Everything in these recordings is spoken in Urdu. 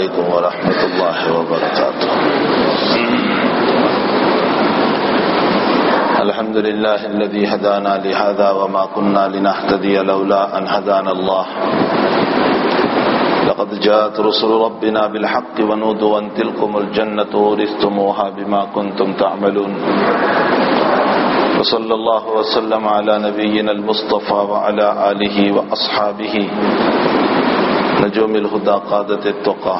عليكم ورحمة الله وبركاته. الحمد لله الذي هدانا لهذا وما كنا لنهتدي لولا أن هدانا الله. لقد جاءت رسل ربنا بالحق ونودوا أن تلكم الجنة ورثتموها بما كنتم تعملون. وصلى الله وسلم على نبينا المصطفى وعلى آله وأصحابه نجوم الهدى قادة التقى.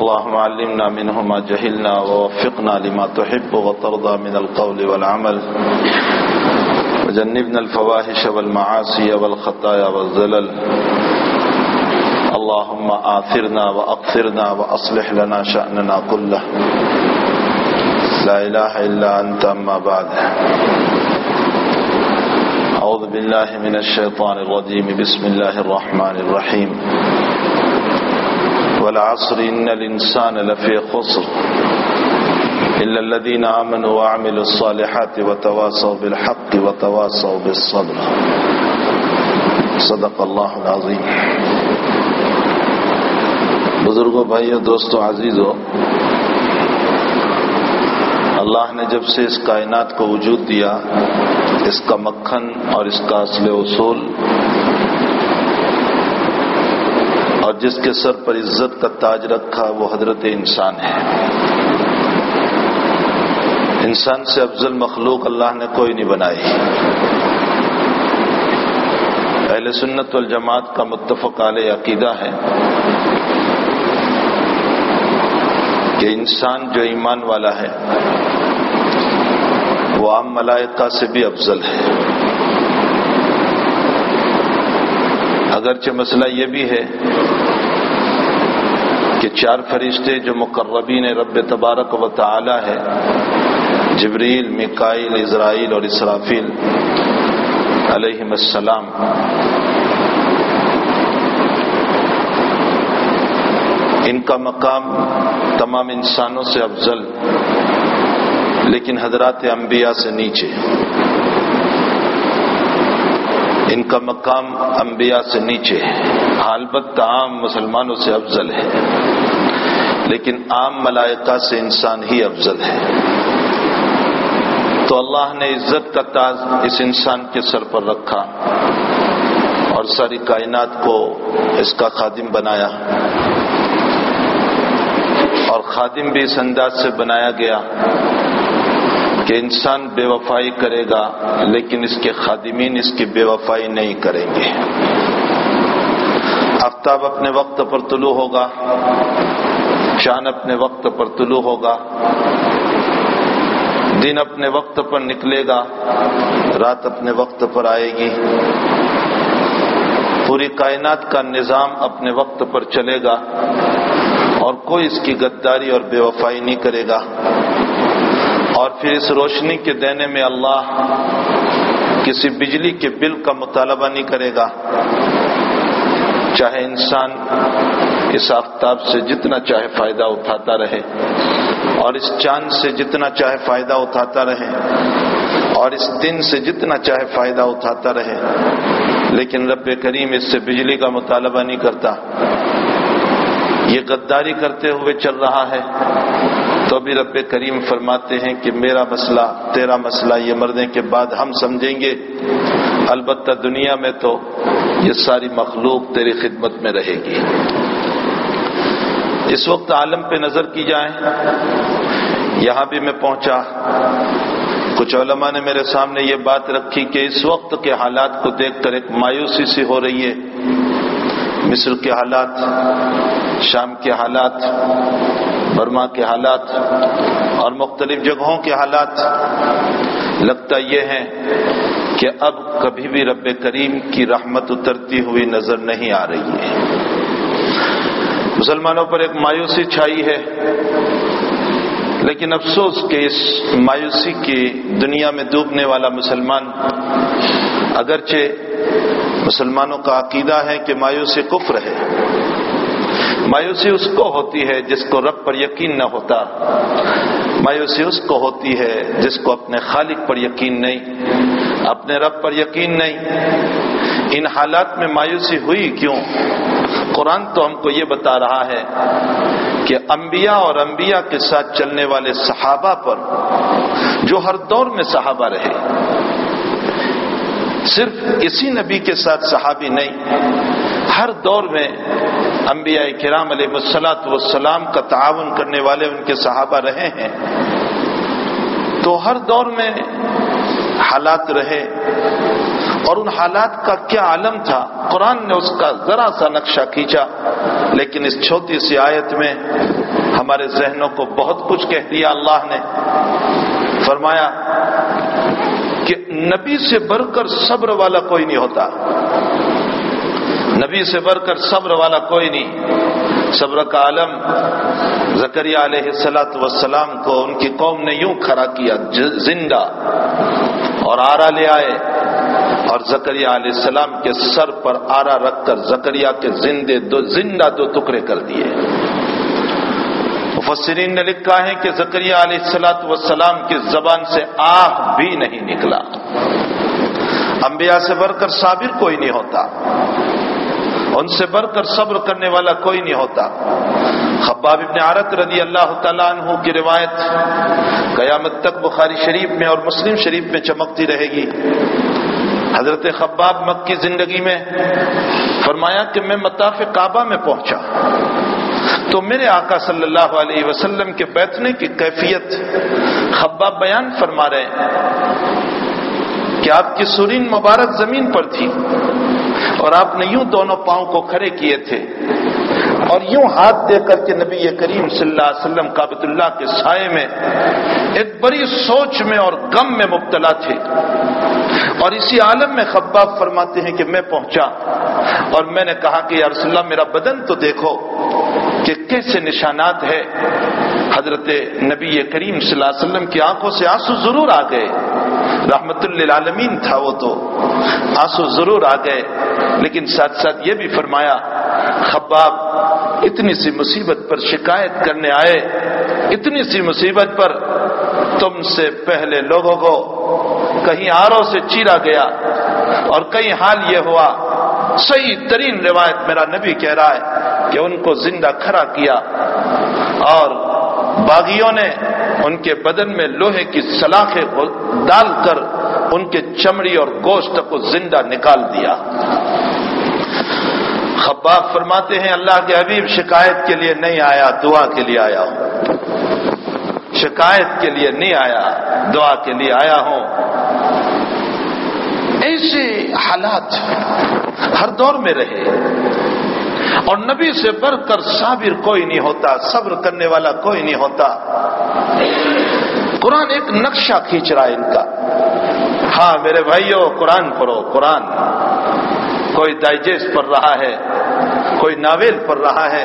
اللهم علمنا منه ما جهلنا ووفقنا لما تحب وترضى من القول والعمل. وجنبنا الفواحش والمعاصي والخطايا والزلل. اللهم آثرنا وأقثرنا وأصلح لنا شأننا كله. لا إله إلا أنت أما بعد. أعوذ بالله من الشيطان الرجيم. بسم الله الرحمن الرحيم. والعصر إن الإنسان لفي خسر. إلا الذين آمنوا وعملوا الصالحات وتواصوا بالحق وتواصوا بالصبر. صدق الله العظيم. بزرگوں بھائیوں دوستوں عزیزوں اللہ نے جب سے اس کائنات کو وجود دیا اس کا مکھن اور اس کا اصل اصول اور جس کے سر پر عزت کا تاج رکھا وہ حضرت انسان ہے۔ انسان سے افضل مخلوق اللہ نے کوئی نہیں بنائی۔ اہل سنت والجماعت کا متفق علیہ عقیدہ ہے کہ انسان جو ایمان والا ہے وہ عام ملائکہ سے بھی افضل ہے۔ اگرچہ مسئلہ یہ بھی ہے کہ چار فرشتے جو مقربین رب تبارک و تعالی ہے جبریل مکائل اسرائیل اور اسرافیل علیہ السلام۔ ان کا مقام تمام انسانوں سے افضل۔ لیکن حضرات انبیاء سے نیچے۔ ان کا مقام انبیاء سے نیچے البتہ عام مسلمانوں سے افضل ہے۔ لیکن عام ملائکہ سے انسان ہی افضل ہے۔ تو اللہ نے عزت کا تاج اس انسان کے سر پر رکھا اور ساری کائنات کو اس کا خادم بنایا۔ اور خادم بھی اس انداز سے بنایا گیا کہ انسان بے وفائی کرے گا، لیکن اس کے خادمین اس کی بے وفائی نہیں کریں گے۔ آفتاب اپنے وقت پر طلوع ہوگا چاند اپنے وقت پر طلوع ہوگا، دن اپنے وقت پر نکلے گا، رات اپنے وقت پر آئے گی۔ پوری کائنات کا نظام اپنے وقت پر چلے گا اور کوئی اس کی غداری اور بے وفائی نہیں کرے گا۔ اور پھر اس روشنی کے دینے میں اللہ کسی بجلی کے بل کا مطالبہ نہیں کرے گا۔ چاہے انسان اس آفتاب سے جتنا چاہے فائدہ اٹھاتا رہے اور اس چاند سے جتنا چاہے فائدہ اٹھاتا رہے اور اس دن سے جتنا چاہے فائدہ اٹھاتا رہے، لیکن رب کریم اس سے بجلی کا مطالبہ نہیں کرتا۔ یہ غداری کرتے ہوئے چل رہا ہے۔ تو بھی رب کریم فرماتے ہیں کہ میرا مسئلہ، تیرا مسئلہ یہ مرنے کے بعد ہم سمجھیں گے۔ البتہ دنیا میں تو یہ ساری مخلوق تیری خدمت میں رہے گی۔ اس وقت عالم پہ نظر کی جائے یہاں بھی میں پہنچا۔ کچھ علماء نے میرے سامنے یہ بات رکھی کہ اس وقت کے حالات کو دیکھ کر ایک مایوسی سی ہو رہی ہے۔ مصر کے حالات، شام کے حالات۔ برما کے حالات اور مختلف جگہوں کے حالات لگتا یہ ہے کہ اب کبھی بھی رب کریم کی رحمت اترتی ہوئی نظر نہیں آ رہی ہے۔ مسلمانوں پر ایک مایوسی چھائی ہے، لیکن افسوس کہ اس مایوسی کی دنیا میں ڈوبنے والا مسلمان اگرچہ مسلمانوں کا عقیدہ ہے کہ مایوسی کفر ہے مایوسی اس کو ہوتی ہے جس کو رب پر یقین نہ ہوتا۔ مایوسی اس کو ہوتی ہے جس کو اپنے خالق پر یقین نہیں۔ اپنے رب پر یقین نہیں۔ ان حالات میں مایوسی ہوئی کیوں؟ قرآن تو ہم کو یہ بتا رہا ہے کہ انبیاء اور انبیاء کے ساتھ چلنے والے صحابہ پر جو ہر دور میں صحابہ رہے، صرف اسی نبی کے ساتھ صحابی نہیں، ہر دور میں انبیاء کرام علیہ مسلاط وسلام کا تعاون کرنے والے ان کے صحابہ رہے ہیں۔ تو ہر دور میں حالات رہے۔ اور ان حالات کا کیا عالم تھا؟ قرآن نے اس کا ذرا سا نقشہ کھینچا، لیکن اس چھوٹی سی آیت میں ہمارے ذہنوں کو بہت کچھ کہہ دیا اللہ نے۔ فرمایا کہ نبی سے بڑھ کر صبر والا کوئی نہیں ہوتا۔ نبی سے بڑھ کر صبر والا کوئی نہیں۔ صبر کا عالم زکریہ علیہ السلاۃ وسلام کو ان کی قوم نے یوں کھڑا کیا زندہ اور آرا لے آئے۔ اور زکریہ علیہ السلام کے سر پر آرا رکھ کر زکریہ کے زندے دو، زندہ دو ٹکڑے کر دیے۔ مفسرین نے لکھا ہے کہ زکریہ علیہ السلاۃ وسلام کی زبان سے آہ بھی نہیں نکلا۔ انبیاء سے بڑھ کر صابر کوئی نہیں ہوتا۔ ان سے بڑھ کر صبر کرنے والا کوئی نہیں ہوتا۔ خباب ابن عرت رضی اللہ تعالیٰ عنہ کی روایت قیامت تک بخاری شریف میں اور مسلم شریف میں چمکتی رہے گی۔ حضرت خباب مک کی زندگی میں فرمایا کہ میں مطاف کعبہ میں پہنچا۔ تو میرے آقا صلی اللہ علیہ وسلم کے بیٹھنے کی کیفیت خباب بیان فرما رہے کہ آپ کی سرین مبارک زمین پر تھی۔ اور آپ نے یوں دونوں پاؤں کو کھڑے کیے تھے اور یوں ہاتھ دے کر کے نبی کریم صلی اللہ علیہ وسلم کابت اللہ کے سائے میں، ایک بڑی سوچ میں اور غم میں مبتلا تھے۔ اور اسی عالم میں خباب فرماتے ہیں کہ میں پہنچا اور میں نے کہا کہ یا رسول اللہ میرا بدن تو دیکھو کہ کیسے نشانات ہے۔ حضرت نبی کریم صلی اللہ علیہ وسلم کی آنکھوں سے آنسو ضرور آ گئے۔ رحمت للعالمین تھا وہ تو۔ آنسو ضرور آ گئے۔ لیکن ساتھ ساتھ یہ بھی فرمایا، خباب اتنی سی مصیبت پر شکایت کرنے آئے۔ اتنی سی مصیبت پر تم سے پہلے لوگوں کو کہیں آروں سے چیرا گیا۔ اور کئی حال یہ ہوا۔ صحیح ترین روایت میرا نبی کہہ رہا ہے کہ ان کو زندہ کھڑا کیا۔ اور باغیوں نے ان کے بدن میں لوہے کی سلاخیں ڈال کر ان کے چمڑی اور گوشت کو زندہ نکال دیا۔ خباب فرماتے ہیں، اللہ کے حبیب، شکایت کے لیے نہیں آیا، دعا کے لیے آیا ہوں۔ شکایت کے لیے نہیں آیا، دعا کے لیے آیا ہوں۔ ایسے حالات ہر دور میں رہے۔ اور نبی سے بڑھ کر صابر کوئی نہیں ہوتا، صبر کرنے والا کوئی نہیں ہوتا۔ قرآن ایک نقشہ کھینچ رہا ہے ان کا۔ ہاں میرے بھائیوں قرآن پڑھو، قرآن۔ کوئی ڈائجسٹ پڑھ رہا ہے، کوئی ناول پڑھ رہا ہے۔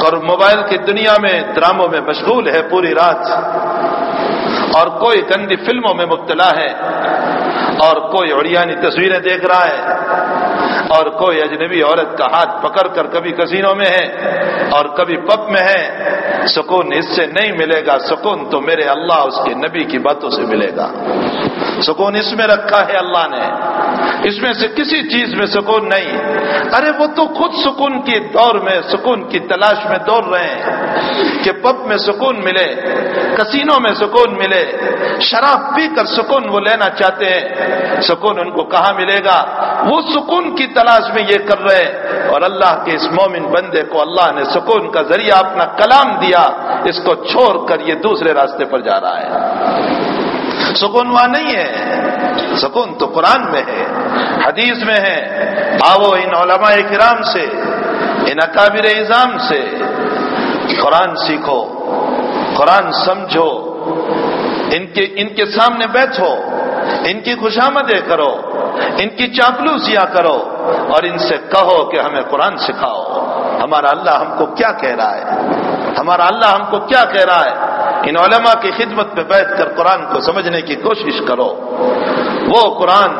اور موبائل کی دنیا میں ڈراموں میں مشغول ہے پوری رات۔ اور کوئی گندی فلموں میں مبتلا ہے۔ اور کوئی اڑیانی تصویریں دیکھ رہا ہے۔ اور کوئی اجنبی عورت کا ہاتھ پکڑ کر کبھی کسینوں میں ہے اور کبھی پپ میں ہے سکون اس سے نہیں ملے گا، سکون تو میرے اللہ، اس کے نبی کی باتوں سے ملے گا۔ سکون اس میں رکھا ہے اللہ نے۔ اس میں سے کسی چیز میں سکون نہیں۔ ارے، وہ تو خود سکون کی دور میں، سکون کی تلاش میں دوڑ رہے ہیں کہ پب میں سکون ملے، کسینوں میں سکون ملے۔ شراب پی کر سکون وہ لینا چاہتے ہیں۔ سکون ان کو کہاں ملے گا؟ وہ سکون کی تلاش میں یہ کر رہے ہیں۔ اور اللہ کے اس مومن بندے کو اللہ نے سکون کا ذریعہ اپنا کلام دیا۔ اس کو چھوڑ کر یہ دوسرے راستے پر جا رہا ہے۔ سکون وہاں نہیں ہے۔ سکون تو قرآن میں ہے، حدیث میں ہے۔ آو ان علماء کرام سے، ان اکابر اظام سے۔ قرآن سیکھو، قرآن سمجھو۔ ان کے ان کے سامنے بیٹھو، ان کی خوشامدیں کرو، ان کی چاپلوسیاں کرو اور ان سے کہو کہ ہمیں قرآن سکھاؤ۔ ہمارا اللہ ہم کو کیا کہہ رہا ہے؟ ہمارا اللہ ہم کو کیا کہہ رہا ہے؟ ان علماء کی خدمت میں بیٹھ کر قرآن کو سمجھنے کی کوشش کرو۔ وہ قرآن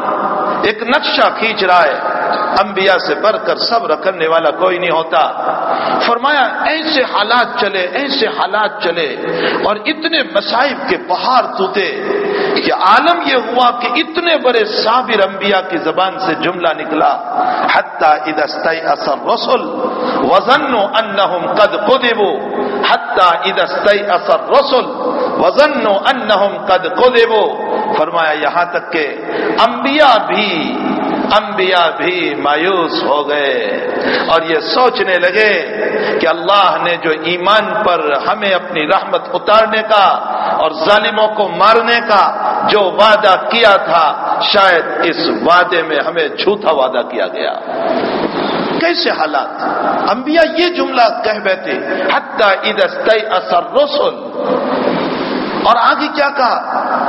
ایک نقشہ کھینچ رہا ہے۔ انبیاء سے بڑھ کر صبر کرنے والا کوئی نہیں ہوتا۔ فرمایا، ایسے حالات چلے، ایسے حالات چلے۔ اور اتنے مصائب کے پہاڑ توتے کہ عالم یہ ہوا کہ اتنے بڑے صابر انبیاء کی زبان سے جملہ نکلا۔ حتی ادستی اثر رسول وزن انہم قد قدبو حتی ادستی اثر رسول وزن انہم قد قدبو فرمایا یہاں تک کہ انبیاء بھی انبیاء بھی مایوس ہو گئے اور یہ سوچنے لگے کہ اللہ نے جو ایمان پر ہمیں اپنی رحمت اتارنے کا اور ظالموں کو مارنے کا جو وعدہ کیا تھا، شاید اس وعدے میں ہمیں جھوٹا وعدہ کیا گیا۔ کیسے حالات؟ انبیاء یہ جملہ کہہ بیٹھے، حتی ادست اثر رسول اور آگے کیا کہا؟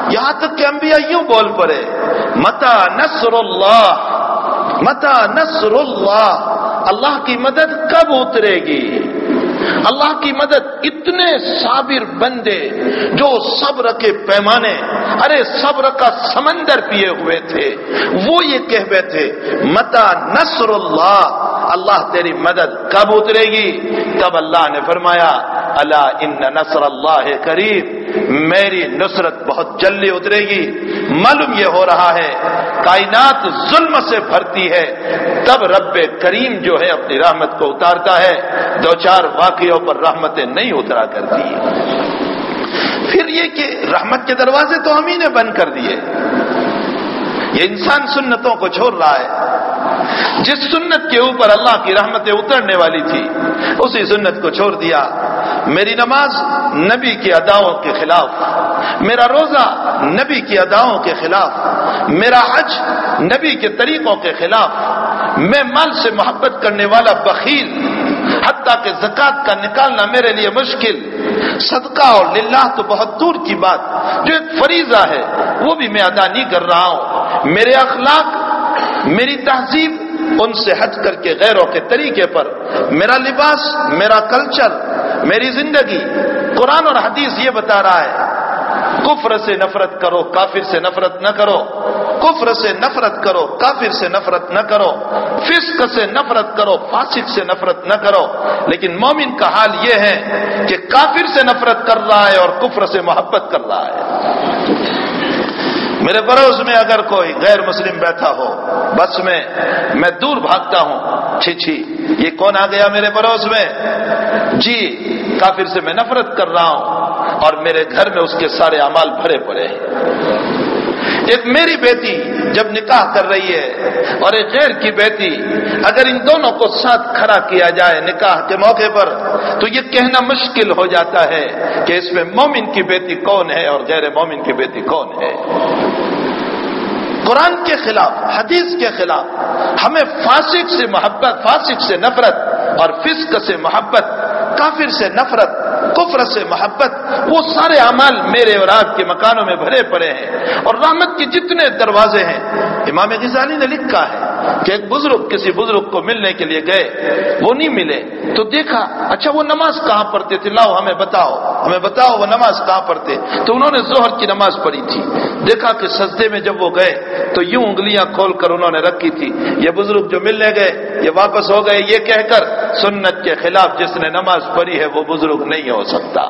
یہاں تک کہ انبیاء یوں بول پڑے متا نصر اللہ؟ متا نصر اللہ؟ اللہ کی مدد کب اترے گی؟ اللہ کی مدد اتنے صابر بندے جو صبر کے پیمانے، ارے صبر کا سمندر پیے ہوئے تھے۔ وہ یہ کہہ بیٹھے متا نصر اللہ؟ اللہ تیری مدد کب اترے گی؟ تب اللہ نے فرمایا اللہ ان نصر اللہ قریب۔ میری نصرت بہت جلدی اترے گی۔ معلوم یہ ہو رہا ہے، کائنات ظلم سے بھرتی ہے۔ تب رب کریم جو ہے اپنی رحمت کو اتارتا ہے۔ دو چار واقعوں پر رحمتیں نہیں اترا کرتی۔ پھر یہ کہ رحمت کے دروازے تو ہم ہی نے بند کر دیے۔ یہ انسان سنتوں کو چھوڑ رہا ہے۔ جس سنت کے اوپر اللہ کی رحمتیں اترنے والی تھی، اسی سنت کو چھوڑ دیا۔ میری نماز نبی کی اداؤں کے خلاف، میرا روزہ نبی کی اداؤں کے خلاف، میرا حج نبی کے طریقوں کے خلاف، میں مال سے محبت کرنے والا بخیل حتیٰ کہ زکات کا نکالنا میرے لیے مشکل۔ صدقہ اور للہ تو بہت دور کی بات۔ جو ایک فریضہ ہے، وہ بھی میں ادا نہیں کر رہا ہوں۔ میرے اخلاق، میری تہذیب، ان سے ہٹ کر کے غیروں کے طریقے پر۔ میرا لباس، میرا کلچر، میری زندگی۔ قرآن اور حدیث یہ بتا رہا ہے، کفر سے نفرت کرو، کافر سے نفرت نہ کرو۔ کفر سے نفرت کرو، کافر سے نفرت نہ کرو، فسق سے نفرت کرو، فاسق سے نفرت نہ کرو۔ لیکن مومن کا حال یہ ہے کہ کافر سے نفرت کر رہا ہے اور کفر سے محبت کر رہا ہے۔ میرے پڑوس میں اگر کوئی غیر مسلم بیٹھا ہو، بس میں میں دور بھاگتا ہوں۔ چھی چھی، یہ کون آ گیا میرے پڑوس میں؟ جی کافر سے میں نفرت کر رہا ہوں اور میرے گھر میں اس کے سارے امال بھرے پڑے ہیں۔ ایک میری بیٹی جب نکاح کر رہی ہے اور ایک غیر کی بیٹی اگر ان دونوں کو ساتھ کھڑا کیا جائے نکاح کے موقع پر، تو یہ کہنا مشکل ہو جاتا ہے کہ اس میں مومن کی بیٹی کون ہے اور غیر مومن کی بیٹی کون ہے۔ قرآن کے خلاف، حدیث کے خلاف ہمیں فاسق سے محبت، فاسق سے نفرت اور فسق سے محبت، کافر سے نفرت، کفر سے محبت، وہ سارے اعمال میرے اور آپ کے مکانوں میں بھرے پڑے ہیں اور رحمت کے جتنے دروازے ہیں، امام غزالی نے لکھا ہے کہ ایک بزرگ کسی بزرگ کو ملنے کے لیے گئے، وہ نہیں ملے۔ تو دیکھا اچھا وہ نماز کہاں پڑھتے تھے؟ لاؤ، ہمیں بتاؤ ہمیں بتاؤ، وہ نماز کہاں پڑھتے؟ تو انہوں نے زہر کی نماز پڑھی تھی۔ دیکھا کہ سجدے میں جب وہ گئے، تو یوں انگلیاں کھول کر انہوں نے رکھی تھی۔ یہ بزرگ جو ملنے گئے، یہ واپس ہو گئے، یہ کہہ کر سنت کے خلاف جس نے نماز پڑھی ہے، وہ بزرگ نہیں ہو سکتا۔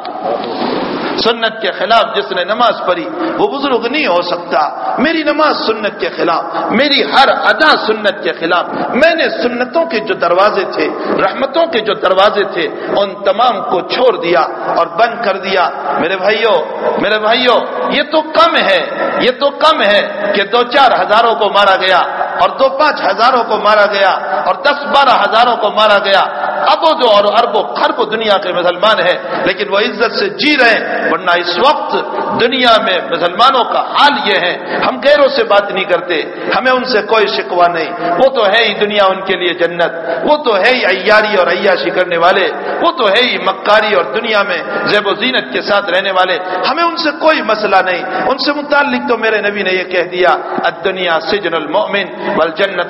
سنت کے خلاف جس نے نماز پڑھی، وہ بزرگ نہیں ہو سکتا۔ میری نماز سنت کے خلاف، میری ہر ادا سنت کے خلاف۔ میں نے سنتوں کے جو دروازے تھے، رحمتوں کے جو دروازے تھے، ان تمام کو چھوڑ دیا اور بند کر دیا۔ میرے بھائیوں میرے بھائیوں، یہ تو کم ہے، یہ تو کم ہے کہ دو چار ہزاروں کو مارا گیا اور دو پانچ ہزاروں کو مارا گیا اور دس بارہ ہزاروں کو مارا گیا۔ ابو جو اور اربوں خرب دنیا کے مسلمان ہیں، لیکن وہ عزت سے جی رہے ہیں، ورنہ اس وقت دنیا میں مسلمانوں کا حال یہ ہے، ہم غیروں سے بات نہیں کرتے، ہمیں ان سے کوئی شکوا نہیں۔ وہ تو ہے ہی دنیا ان کے لیے جنت، وہ تو ہے ہی ایاری اور عیاشی کرنے والے، وہ تو ہے ہی مکاری اور دنیا میں زیب و زینت کے ساتھ رہنے والے۔ ہمیں ان سے کوئی مسئلہ نہیں۔ ان سے متعلق تو میرے نبی نے یہ کہہ دیا دنیا سجن المؤمن بل جنت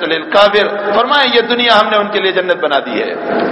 فرمائے یہ دنیا ہم نے ان کے لیے جنت بنا دی ہے۔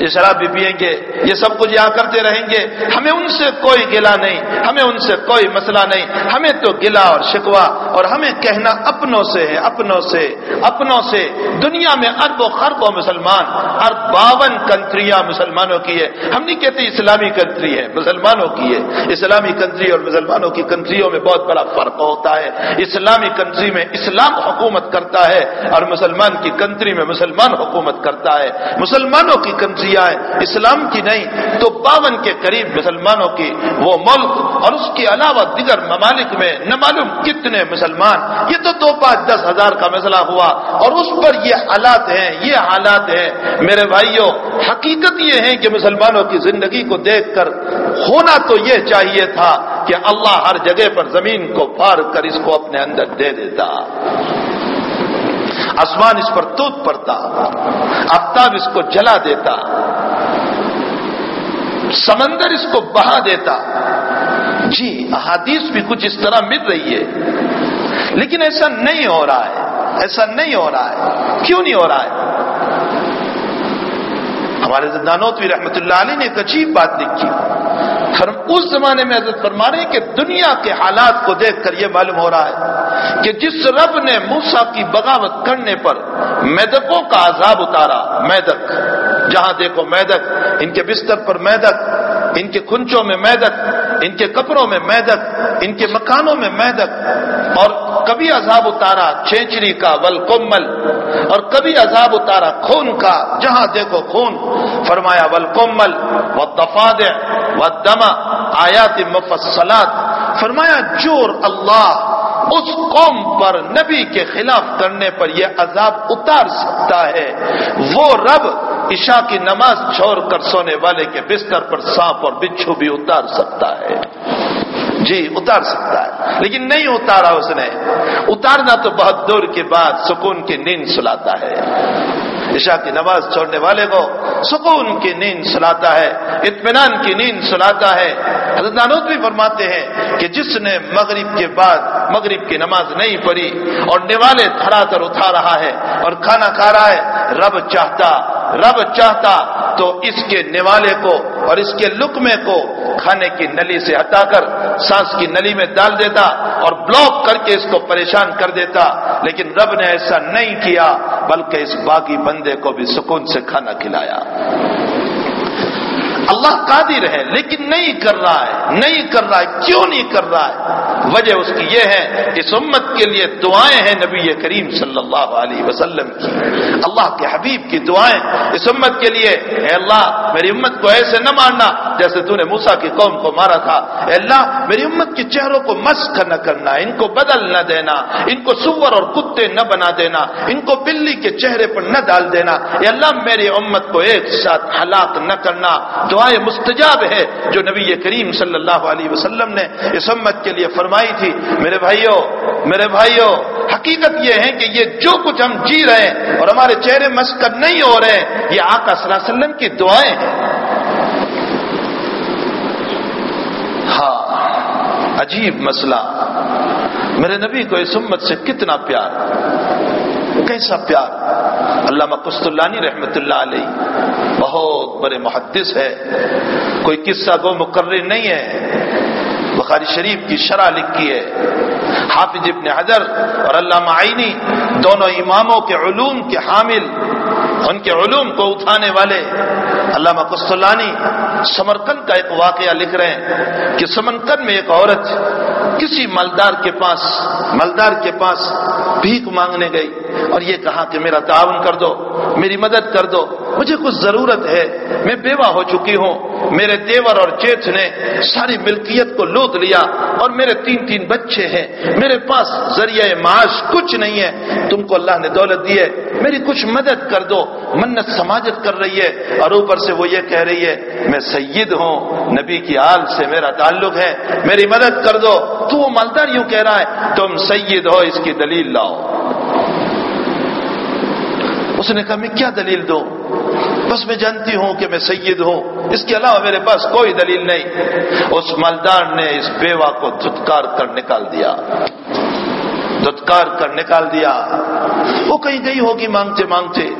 یہ شراب بھی پیئیں گے، یہ سب کچھ یہاں کرتے رہیں گے۔ ہمیں ان سے کوئی گلا نہیں، ہمیں ان سے کوئی مسئلہ نہیں۔ ہمیں تو گلا اور شکوا اور ہمیں کہنا اپنوں سے ہے، اپنوں سے اپنوں سے۔ دنیا میں اربوں خربوں مسلمان ہر باون کنٹریاں مسلمانوں کی ہے۔ ہم نہیں کہتے اسلامی کنٹری ہے، مسلمانوں کی ہے۔ اسلامی کنٹری اور مسلمانوں کی کنٹریوں میں بہت بڑا فرق ہوتا ہے۔ اسلامی کنٹری میں اسلام حکومت کرتا ہے اور مسلمان کی کنٹری میں مسلمان حکومت کرتا ہے۔ مسلمانوں کی کنٹری کنٹریاں اسلام کی نہیں، تو باون کے قریب مسلمانوں کی وہ ملک اور اس کے علاوہ دیگر ممالک میں نہ معلوم کتنے مسلمان، یہ تو دو پانچ دس ہزار کا مسئلہ ہوا اور اس پر یہ حالات ہیں، یہ حالات ہیں۔ میرے بھائیوں، حقیقت یہ ہے کہ مسلمانوں کی زندگی کو دیکھ کر ہونا تو یہ چاہیے تھا کہ اللہ ہر جگہ پر زمین کو پار کر اس کو اپنے اندر دے دیتا۔ آسمان اس پر توت پڑتا، آفتاب اس کو جلا دیتا، سمندر اس کو بہا دیتا۔ جی احادیث بھی کچھ اس طرح مل رہی ہے۔ لیکن ایسا نہیں ہو رہا ہے، ایسا نہیں ہو رہا ہے۔ کیوں نہیں ہو رہا ہے؟ ہمارے زندانوتوی رحمت اللہ علی نے ایک عجیب بات لکھی۔ اس زمانے میں حضرت فرما رہے ہیں کہ دنیا کے حالات کو دیکھ کر یہ معلوم ہو رہا ہے کہ جس رب نے موسا کی بغاوت کرنے پر میدکوں کا عذاب اتارا، میدک، جہاں دیکھو میدک، ان کے بستر پر میدک، ان کے کنچوں میں میدک ان کے کپڑوں میں میدک، ان کے مکانوں میں میدک، اور کبھی عذاب اتارا چھینچری کا ولکمل اور کبھی عذاب اتارا خون کا، جہاں دیکھو خون، فرمایا ولکمل و تفاد و دما آیات مفصلات، فرمایا جور اللہ اس قوم پر نبی کے خلاف کرنے پر یہ عذاب اتار سکتا ہے۔ وہ رب عشاء کی نماز چھوڑ کر سونے والے کے بستر پر سانپ اور بچھو بھی اتار سکتا ہے۔ جی اتار سکتا ہے۔ لیکن نہیں اتارا اس نے۔ اتارنا تو بہت دور کے بعد سکون کی نیند سلاتا ہے۔ عشاء کی نماز چھوڑنے والے کو سکون کی نیند سلاتا ہے، اطمینان کی نیند سلاتا ہے۔ حضرت نانوت بھی فرماتے ہیں کہ جس نے مغرب کے بعد مغرب کی نماز نہیں پڑھی اور نوالے دھڑا کر اٹھا رہا ہے اور کھانا کھا رہا ہے، رب چاہتا رب چاہتا تو اس کے نوالے کو اور اس کے لکمے کو کھانے کی نلی سے ہٹا کر سانس کی نلی میں ڈال دیتا اور بلاک کر کے اس کو پریشان کر دیتا، لیکن رب نے ایسا نہیں کیا، بلکہ اس باغی بندے کو بھی سکون سے کھانا کھلایا۔ اللہ قادر ہے، لیکن نہیں کر رہا ہے، نہیں کر رہا ہے، کیوں نہیں کر رہا ہے؟ وجہ اس کی یہ ہے اس امت کے لیے دعائیں ہیں نبی کریم صلی اللہ علیہ وسلم کی۔ اللہ کے حبیب کی دعائیں۔ اس امت کے لیے، اے اللہ، میری امت کو ایسے نہ مارنا جیسے تو نے موسا کی قوم کو مارا تھا۔ اے اللہ، میری امت کے چہروں کو مسک نہ کرنا، ان کو بدل نہ دینا، ان کو سور اور کتے نہ بنا دینا، ان کو بلی کے چہرے پر نہ ڈال دینا۔ اے اللہ، میری امت کو ایک ساتھ ہلاک نہ کرنا۔ دعائیں مستجاب ہے جو نبی کریم صلی اللہ علیہ وسلم نے اس امت کے لیے فرمائی تھی۔ میرے بھائیوں میرے بھائیوں حقیقت یہ ہے کہ یہ جو کچھ ہم جی رہے ہیں اور ہمارے چہرے مسکر نہیں ہو رہے ہیں یہ آقا صلی اللہ علیہ وسلم کی دعائیں ہیں۔ ہاں عجیب مسئلہ۔ میرے نبی کو اس امت سے کتنا پیار۔ کیسا پیار۔ علامہ قسط اللہ رحمت اللہ علیہ بہت بڑے محدث ہے کوئی قصہ گو مقرر نہیں ہے۔ بخاری شریف کی شرح لکھی ہے۔ حافظ ابن حجر اور اللہ معینی دونوں اماموں کے علوم کے حامل، ان کے علوم کو اٹھانے والے علامہ قسطلانی سمرکند کا ایک واقعہ لکھ رہے ہیں کہ سمرکند میں ایک عورت کسی مالدار کے پاس، مالدار کے پاس بھیک مانگنے گئی اور یہ کہا کہ میرا تعاون کر دو، میری مدد کر دو، مجھے کچھ ضرورت ہے، میں بیوہ ہو چکی ہوں، میرے دیور اور چیت نے ساری ملکیت کو لوٹ لیا اور میرے تین تین بچے ہیں میرے پاس ذریعہ معاش کچھ نہیں ہے۔ تم کو اللہ نے دولت دی ہے۔ میری کچھ مدد کر دو۔ منت سماجت کر رہی ہے۔ اور اوپر سے وہ یہ کہہ رہی ہے، میں سید ہوں۔ نبی کی آل سے میرا تعلق ہے۔ میری مدد کر دو۔ تو وہ مالدار یوں کہہ رہا ہے، تم سید ہو، اس کی دلیل لاؤ۔ اس نے کہا، میں کیا دلیل دوں؟ بس میں جانتی ہوں کہ میں سید ہوں۔ اس کے علاوہ میرے پاس کوئی دلیل نہیں۔ اس مالدار نے اس بیوہ کو دھتکار کر نکال دیا۔ دھتکار کر نکال دیا۔ وہ کہیں گئی ہوگی مانگتے مانگتے۔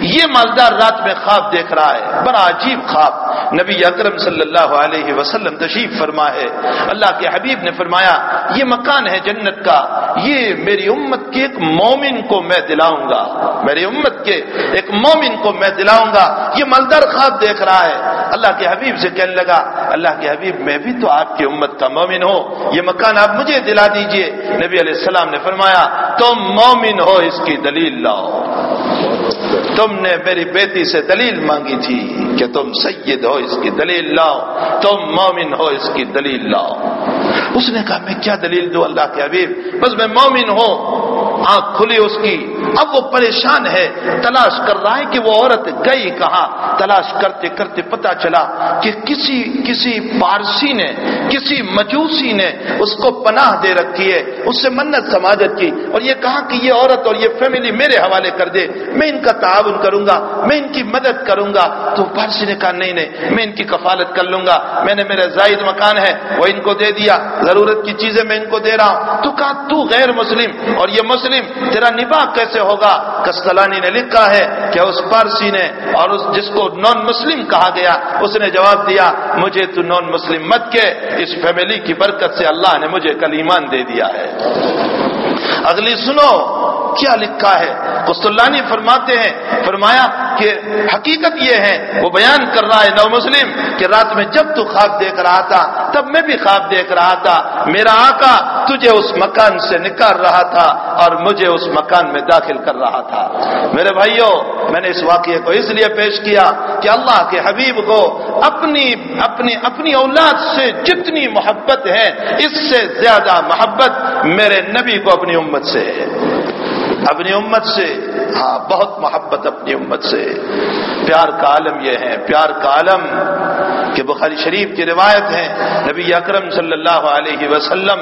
یہ مالدار رات میں خواب دیکھ رہا ہے، بڑا عجیب خواب۔ نبی اکرم صلی اللہ علیہ وسلم تشریف فرما ہے اللہ کے حبیب نے فرمایا، یہ مکان ہے جنت کا۔ یہ میری امت کے ایک مومن کو میں دلاؤں گا۔ میری امت کے ایک مومن کو میں دلاؤں گا۔ یہ مالدار خواب دیکھ رہا ہے۔ اللہ کے حبیب سے کہنے لگا، اللہ کے حبیب، میں بھی تو آپ کی امت کا مومن ہوں۔ یہ مکان آپ مجھے دلا دیجیے۔ نبی علیہ السلام نے فرمایا، تم مومن ہو اس کی دلیل لاؤ۔ تم نے میری بیٹی سے دلیل مانگی تھی کہ تم سید ہو اس کی دلیل لاؤ، تم مومن ہو اس کی دلیل لاؤ۔ اس نے کہا، میں کیا دلیل دوں اللہ کے حبیب؟ بس میں مومن ہوں۔ آنکھ کھلی اس کی۔ اب وہ پریشان ہے۔ تلاش کر رہا ہے کہ وہ عورت گئی کہاں۔ تلاش کرتے کرتے پتا چلا کہ کسی کسی پارسی نے، کسی مجوسی نے اس کو پناہ دے رکھی ہے۔ اس سے منت سماجت کی۔ اور یہ کہا کہ یہ عورت اور یہ فیملی میرے حوالے کر دے۔ میں ان کا تعاون کروں گا۔ میں ان کی مدد کروں گا۔ تو پارسی نے کہا، نہیں نہیں، میں ان کی کفالت کر لوں گا۔ میں نے میرا زائد مکان ہے، وہ ان کو دے دیا۔ ضرورت کی چیزیں میں ان کو دے رہا ہوں۔ تو کہا، تو غیر مسلم۔ اور یہ مسلم تیرا نباہ کیسے ہوگا؟ کسکلانی نے لکھا ہے کہ اس پارسی نے اور اس جس کو نان مسلم کہا گیا، اس نے جواب دیا، مجھے تو نان مسلم مت کے اس فیملی کی برکت سے اللہ نے مجھے کل ایمان دے دیا ہے۔ اگلی سنو کیا لکھا ہے؟ قسطلانی فرماتے ہیں، فرمایا کہ حقیقت یہ ہے، وہ بیان کر رہا ہے نو مسلم کہ رات میں جب تو خواب دیکھ رہا تھا، تب میں بھی خواب دیکھ رہا تھا۔ میرا آقا تجھے اس مکان سے نکال رہا تھا اور مجھے اس مکان میں داخل کر رہا تھا۔ میرے بھائیوں میں نے اس واقعے کو اس لیے پیش کیا کہ اللہ کے حبیب کو اپنی اپنی اپنی اولاد سے جتنی محبت ہے، اس سے زیادہ محبت میرے نبی کو اپنی امت سے ہے۔ اپنی امت سے۔ ہاں بہت محبت اپنی امت سے۔ پیار کا عالم یہ ہے، پیار کا عالم کہ بخاری شریف کی روایت ہے، نبی اکرم صلی اللہ علیہ وسلم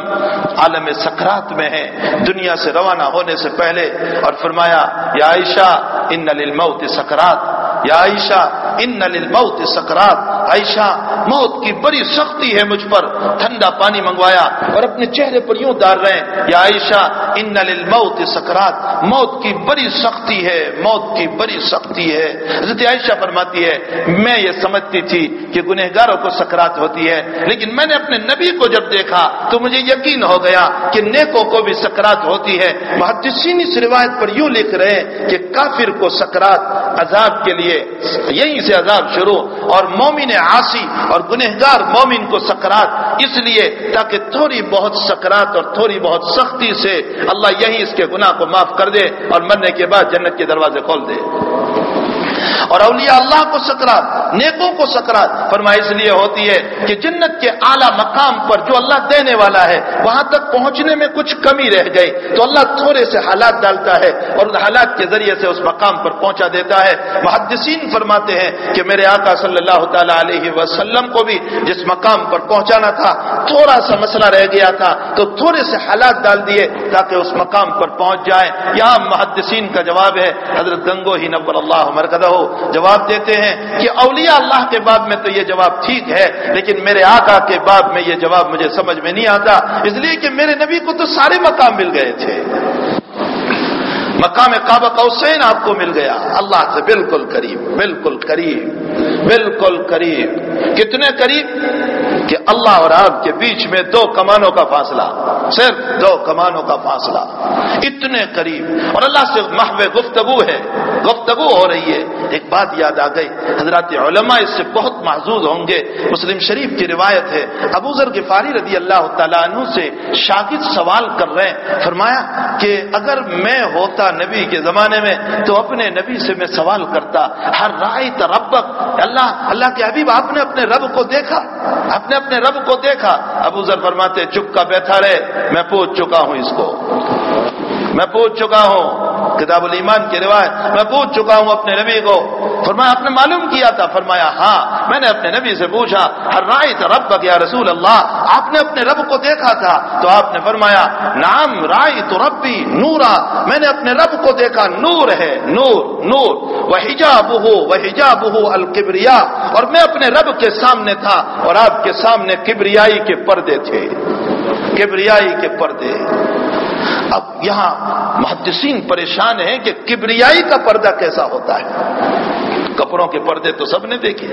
عالم سکرات میں ہیں۔ دنیا سے روانہ ہونے سے پہلے اور فرمایا، یا عائشہ، ان للموت سکرات یا عائشہ ان للموت سکرات عائشہ موت کی بڑی سختی ہے مجھ پر۔ ٹھنڈا پانی منگوایا اور اپنے چہرے پر یوں ڈال رہے ہیں، یا عائشہ ان للموت سکرات موت کی بڑی سختی ہے، موت کی بڑی سختی ہے۔ حضرت عائشہ فرماتی ہے، میں یہ سمجھتی تھی کہ گنہگاروں کو سکرات ہوتی ہے، لیکن میں نے اپنے نبی کو جب دیکھا تو مجھے یقین ہو گیا کہ نیکوں کو بھی سکرات ہوتی ہے۔ محدثین اس روایت پر یوں لکھ رہے ہیں کہ کافر کو سکرات عذاب کے لیے یہیں سے عذاب شروع اور مومن عاصی اور گنہگار مومن کو سکرات۔ اس لیے تاکہ تھوڑی بہت سکرات اور تھوڑی بہت سختی سے اللہ یہی اس کے گناہ کو معاف کر دے اور مرنے کے بعد جنت کے دروازے کھول دے۔ اور اولیاء اللہ کو سکرات، نیکوں کو سکرات۔ فرمائی اس لیے ہوتی ہے کہ جنت کے اعلیٰ مقام پر جو اللہ دینے والا ہے، وہاں تک پہنچنے میں کچھ کمی رہ گئی۔ تو اللہ تھوڑے سے حالات ڈالتا ہے اور ان حالات کے ذریعے سے اس مقام پر پہنچا دیتا ہے۔ محدثین فرماتے ہیں کہ میرے آقا صلی اللہ تعالی علیہ وسلم کو بھی جس مقام پر پہنچانا تھا، تھوڑا سا مسئلہ رہ گیا تھا۔ تو تھوڑے سے حالات ڈال دیے تاکہ اس مقام پر پہنچ جائے یہاں محدثین کا جواب ہے، حضرت گنگو ہی نبر اللہ ہو جواب دیتے ہیں کہ اولیاء اللہ کے باب میں تو یہ جواب ٹھیک ہے، لیکن میرے آقا کے باب میں یہ جواب مجھے سمجھ میں نہیں آتا۔ اس لیے کہ میرے نبی کو تو سارے مقام مل گئے تھے۔ مقام کعبہ حسین آپ کو مل گیا۔ اللہ سے بالکل قریب بالکل قریب بالکل قریب۔ کتنے قریب کہ اللہ اور آپ کے بیچ میں دو کمانوں کا فاصلہ، صرف دو کمانوں کا فاصلہ۔ اتنے قریب۔ اور اللہ سے محو گفتگو ہے، گفتگو ہو رہی ہے۔ ایک بات یاد آ گئی، حضرات علماء اس سے بہت محظوظ ہوں گے۔ مسلم شریف کی روایت ہے، ابو ذر غفاری رضی اللہ تعالیٰ عنہ سے شاگرد سوال کر رہے ہیں۔ فرمایا کہ اگر میں ہوتا نبی کے زمانے میں، تو اپنے نبی سے میں سوال کرتا۔ ہر رائے ربک، اللہ اللہ کے حبیب آپ نے اپنے رب کو دیکھا آپ نے اپنے رب کو دیکھا۔ ابو ذر فرماتے چپ کا بیٹھا رہے، میں پوچھ چکا ہوں اس کو۔ میں پوچھ چکا ہوں، کتاب الایمان کی روایت، میں پوچھ چکا ہوں اپنے نبی کو۔ فرمایا، آپ نے معلوم کیا تھا؟ فرمایا ہاں میں نے اپنے نبی سے پوچھا ہر رائے رب یا رسول اللہ؟ آپ نے اپنے رب کو دیکھا تھا۔ تو آپ نے فرمایا نام رائے تو ربی نورا۔ میں نے اپنے رب کو دیکھا، نور ہے، نور نور۔ وہ حجاب ہو وہ حجاب ہو الکبریا اور میں اپنے رب کے سامنے تھا، اور آپ کے سامنے کبریائی کے پردے تھے۔ کبریائی کے پردے۔ اب یہاں محدثین پریشان ہیں کہ کبریائی کا پردہ کیسا ہوتا ہے۔ کپڑوں کے پردے تو سب نے دیکھے۔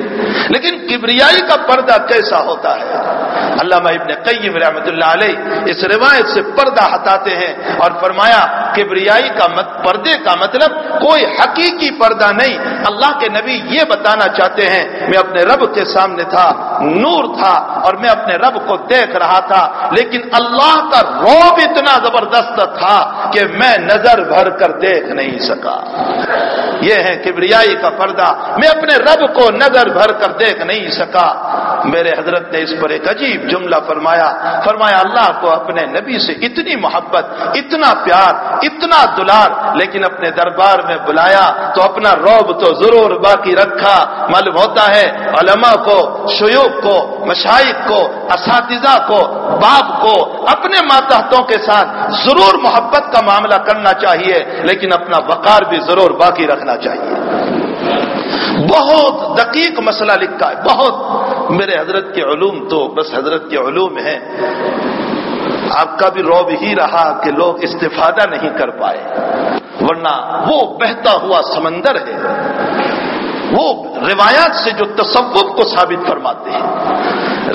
لیکن کبریائی کا پردہ کیسا ہوتا ہے؟ علامہ ابن قیم رحمت اللہ علیہ اس روایت سے پردہ ہٹاتے ہیں اور فرمایا، کبریائی کا مت، پردے کا مطلب کوئی حقیقی پردہ نہیں۔ اللہ کے نبی یہ بتانا چاہتے ہیں، میں اپنے رب کے سامنے تھا، نور تھا اور میں اپنے رب کو دیکھ رہا تھا، لیکن اللہ کا روب اتنا زبردست تھا کہ میں نظر بھر کر دیکھ نہیں سکا۔ یہ ہے کبریائی کا پردہ۔ میں اپنے رب کو نظر بھر کر دیکھ نہیں سکا۔ میرے حضرت نے اس پر ایک عجیب جملہ فرمایا۔ فرمایا، اللہ کو اپنے نبی سے اتنی محبت، اتنا پیار، اتنا دلار لیکن اپنے دربار میں بلایا تو اپنا روب تو ضرور باقی رکھا۔ معلوم ہوتا ہے، علماء کو، شیوخ کو، مشائق کو، اساتذہ کو، باپ کو اپنے ماتحتوں کے ساتھ ضرور محبت کا معاملہ کرنا چاہیے، لیکن اپنا وقار بھی ضرور باقی رکھنا۔ چاہیے۔ بہت دقیق مسئلہ لکھا ہے، بہت۔ میرے حضرت کے علوم تو بس حضرت کے علوم ہیں۔ آپ کا بھی روب ہی رہا کہ لوگ استفادہ نہیں کر پائے، ورنہ وہ بہتا ہوا سمندر ہے۔ وہ روایات سے جو تصوف کو ثابت فرماتے ہیں،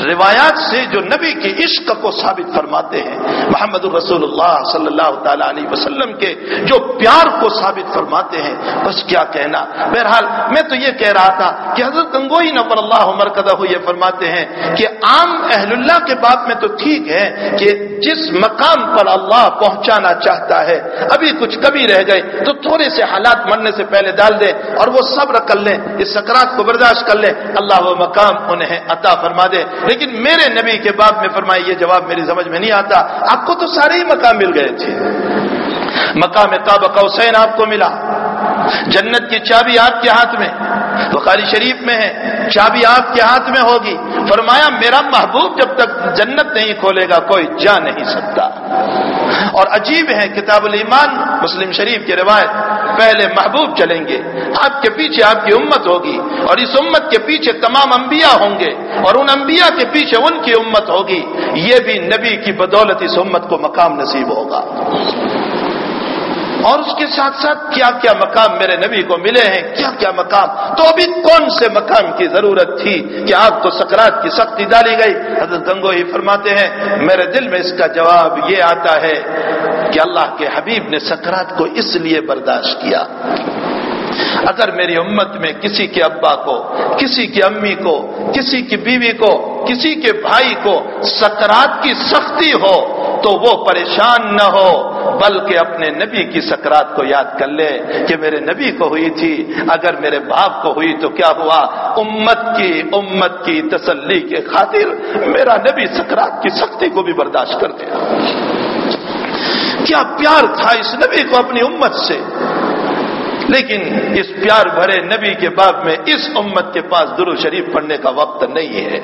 روایات سے جو نبی کے عشق کو ثابت فرماتے ہیں، محمد الرسول اللہ صلی اللہ تعالی علیہ وسلم کے جو پیار کو ثابت فرماتے ہیں، بس کیا کہنا؟ بہرحال میں تو یہ کہہ رہا تھا کہ حضرت گنگوئی نور اللہ عمر کدہ یہ فرماتے ہیں کہ عام اہل اللہ کے بات میں تو ٹھیک ہے کہ جس مقام پر اللہ پہنچانا چاہتا ہے، ابھی کچھ کبھی رہ گئے تو تھوڑے سے حالات مرنے سے پہلے ڈال دیں اور وہ صبر کر لیں اس سکرات کو برداشت کر لیں اللہ وہ مقام انہیں عطا فرما دے۔ لیکن میرے نبی کے بعد میں فرمائی یہ جواب میری سمجھ میں نہیں آتا۔ آپ کو تو سارے ہی مقام مل گئے تھے۔ مقام کعبہ قوسین آپ کو ملا۔ جنت کی چابی آپ کے ہاتھ میں، بخاری شریف میں ہے۔ چابی آپ کے ہاتھ میں ہوگی۔ فرمایا، میرا محبوب جب تک جنت نہیں کھولے گا، کوئی جا نہیں سکتا۔ اور عجیب ہے کتاب الایمان مسلم شریف کی روایت، پہلے محبوب چلیں گے، آپ کے پیچھے آپ کی امت ہوگی اور اس امت کے پیچھے تمام انبیاء ہوں گے اور ان انبیاء کے پیچھے ان کی امت ہوگی، یہ بھی نبی کی بدولت اس امت کو مقام نصیب ہوگا۔ اور اس کے ساتھ ساتھ کیا کیا مقام میرے نبی کو ملے ہیں، کیا کیا مقام؟ تو ابھی کون سے مقام کی ضرورت تھی کہ آپ کو سکرات کی سختی ڈالی گئی؟ حضرت گنگو ہی فرماتے ہیں، میرے دل میں اس کا جواب یہ آتا ہے کہ اللہ کے حبیب نے سکرات کو اس لیے برداشت کیا۔ اگر میری امت میں کسی کے ابا کو، کسی کی امی کو، کسی کی بیوی کو، کسی کے بھائی کو سکرات کی سختی ہو، تو وہ پریشان نہ ہو، بلکہ اپنے نبی کی سکرات کو یاد کر لے کہ میرے نبی کو ہوئی تھی، اگر میرے باپ کو ہوئی تو کیا ہوا؟ امت کی امت کی تسلی کے خاطر میرا نبی سکرات کی سختی کو بھی برداشت کر دیا۔ کیا پیار تھا اس نبی کو اپنی امت سے؟ لیکن اس پیار بھرے نبی کے باپ میں اس امت کے پاس درو شریف پڑھنے کا وقت نہیں ہے۔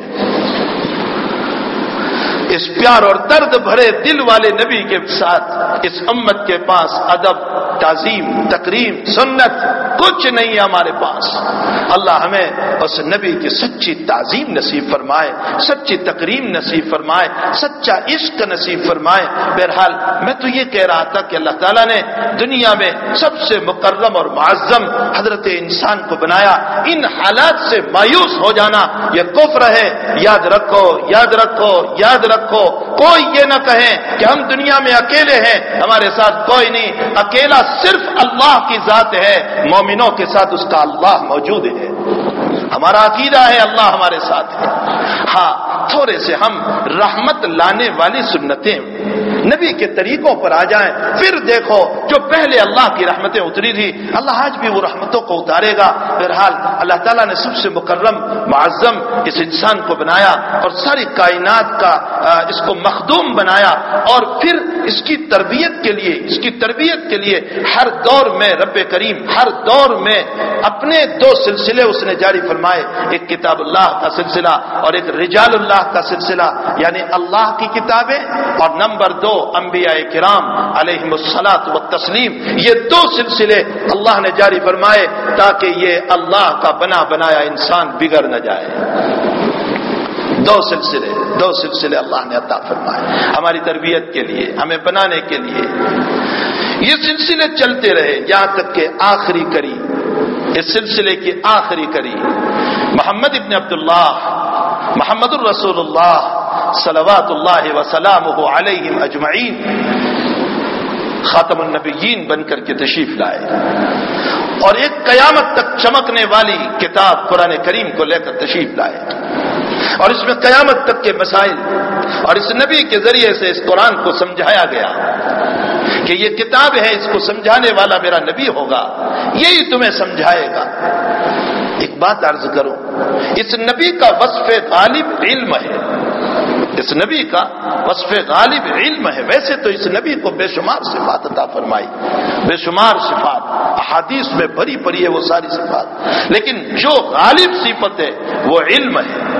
اس پیار اور درد بھرے دل والے نبی کے ساتھ، اس امت کے پاس ادب، تعظیم، تقریم، سنت کچھ نہیں ہے ہمارے پاس۔ اللہ ہمیں اس نبی کی سچی تعظیم نصیب فرمائے، سچی تقریم نصیب فرمائے، سچا عشق نصیب فرمائے۔ بہرحال، میں تو یہ کہہ رہا تھا کہ اللہ تعالیٰ نے دنیا میں سب سے مکرم اور معظم حضرت انسان کو بنایا، ان حالات سے مایوس ہو جانا، یہ کفر ہے۔ یاد رکھو یاد رکھو یاد رکھو کوئی یہ نہ کہیں کہ ہم دنیا میں اکیلے ہیں، ہمارے ساتھ کوئی نہیں۔ اکیلا صرف اللہ کی ذات ہے، مومنوں کے ساتھ اس کا اللہ موجود ہے۔ ہمارا عقیدہ ہے اللہ ہمارے ساتھ ہے۔ ہاں تھوڑے سے ہم رحمت لانے والی سنتیں نبی کے طریقوں پر آ جائیں۔ پھر دیکھو جو پہلے اللہ کی رحمتیں اتری تھی اللہ آج بھی وہ رحمتوں کو اتارے گا۔ بہرحال، اللہ تعالیٰ نے سب سے مکرم، معظم اس انسان کو بنایا اور ساری کائنات کا اس کو مخدوم بنایا۔ اور پھر اس کی تربیت کے لیے، اس کی تربیت کے لیے ہر دور میں رب کریم، ہر دور میں اپنے دو سلسلے اس نے جاری فرمائے۔ ایک کتاب اللہ کا سلسلہ اور ایک رجال اللہ کا سلسلہ یعنی اللہ کی کتابیں۔ اور نمبر دو، انبیاء کرام علیہ السلاط و تسلیم۔ یہ دو سلسلے اللہ نے جاری فرمائے تاکہ یہ اللہ کا بنا بنایا انسان بگڑ نہ جائے۔ دو سلسلے دو سلسلے اللہ نے عطا فرمائے۔ ہماری تربیت کے لیے، ہمیں بنانے کے لیے۔ یہ سلسلے چلتے رہے یہاں تک کہ آخری کری۔ اس سلسلے کی آخری کری۔ محمد ابن عبداللہ، محمد الرسول اللہ صلوات اللہ وسلام علیہ اجمعین۔ خاتم النبیین بن کر کے تشریف لائے۔ اور ایک قیامت تک چمکنے والی کتاب قرآن کریم کو لے کر تشریف لائے۔ اور اس میں قیامت تک کے مسائل اور اس نبی کے ذریعے سے اس قرآن کو سمجھایا گیا کہ یہ کتاب ہے، اس کو سمجھانے والا میرا نبی ہوگا، یہی تمہیں سمجھائے گا۔ ایک بات عرض کرو اس نبی کا وصف غالب علم ہے۔ اس نبی کا وصف غالب علم ہے۔ ویسے تو اس نبی کو بے شمار صفات عطا فرمائی۔ بے شمار صفات۔ احادیث میں بھری پری ہے وہ ساری صفات۔ لیکن جو غالب صفت ہے وہ علم ہے۔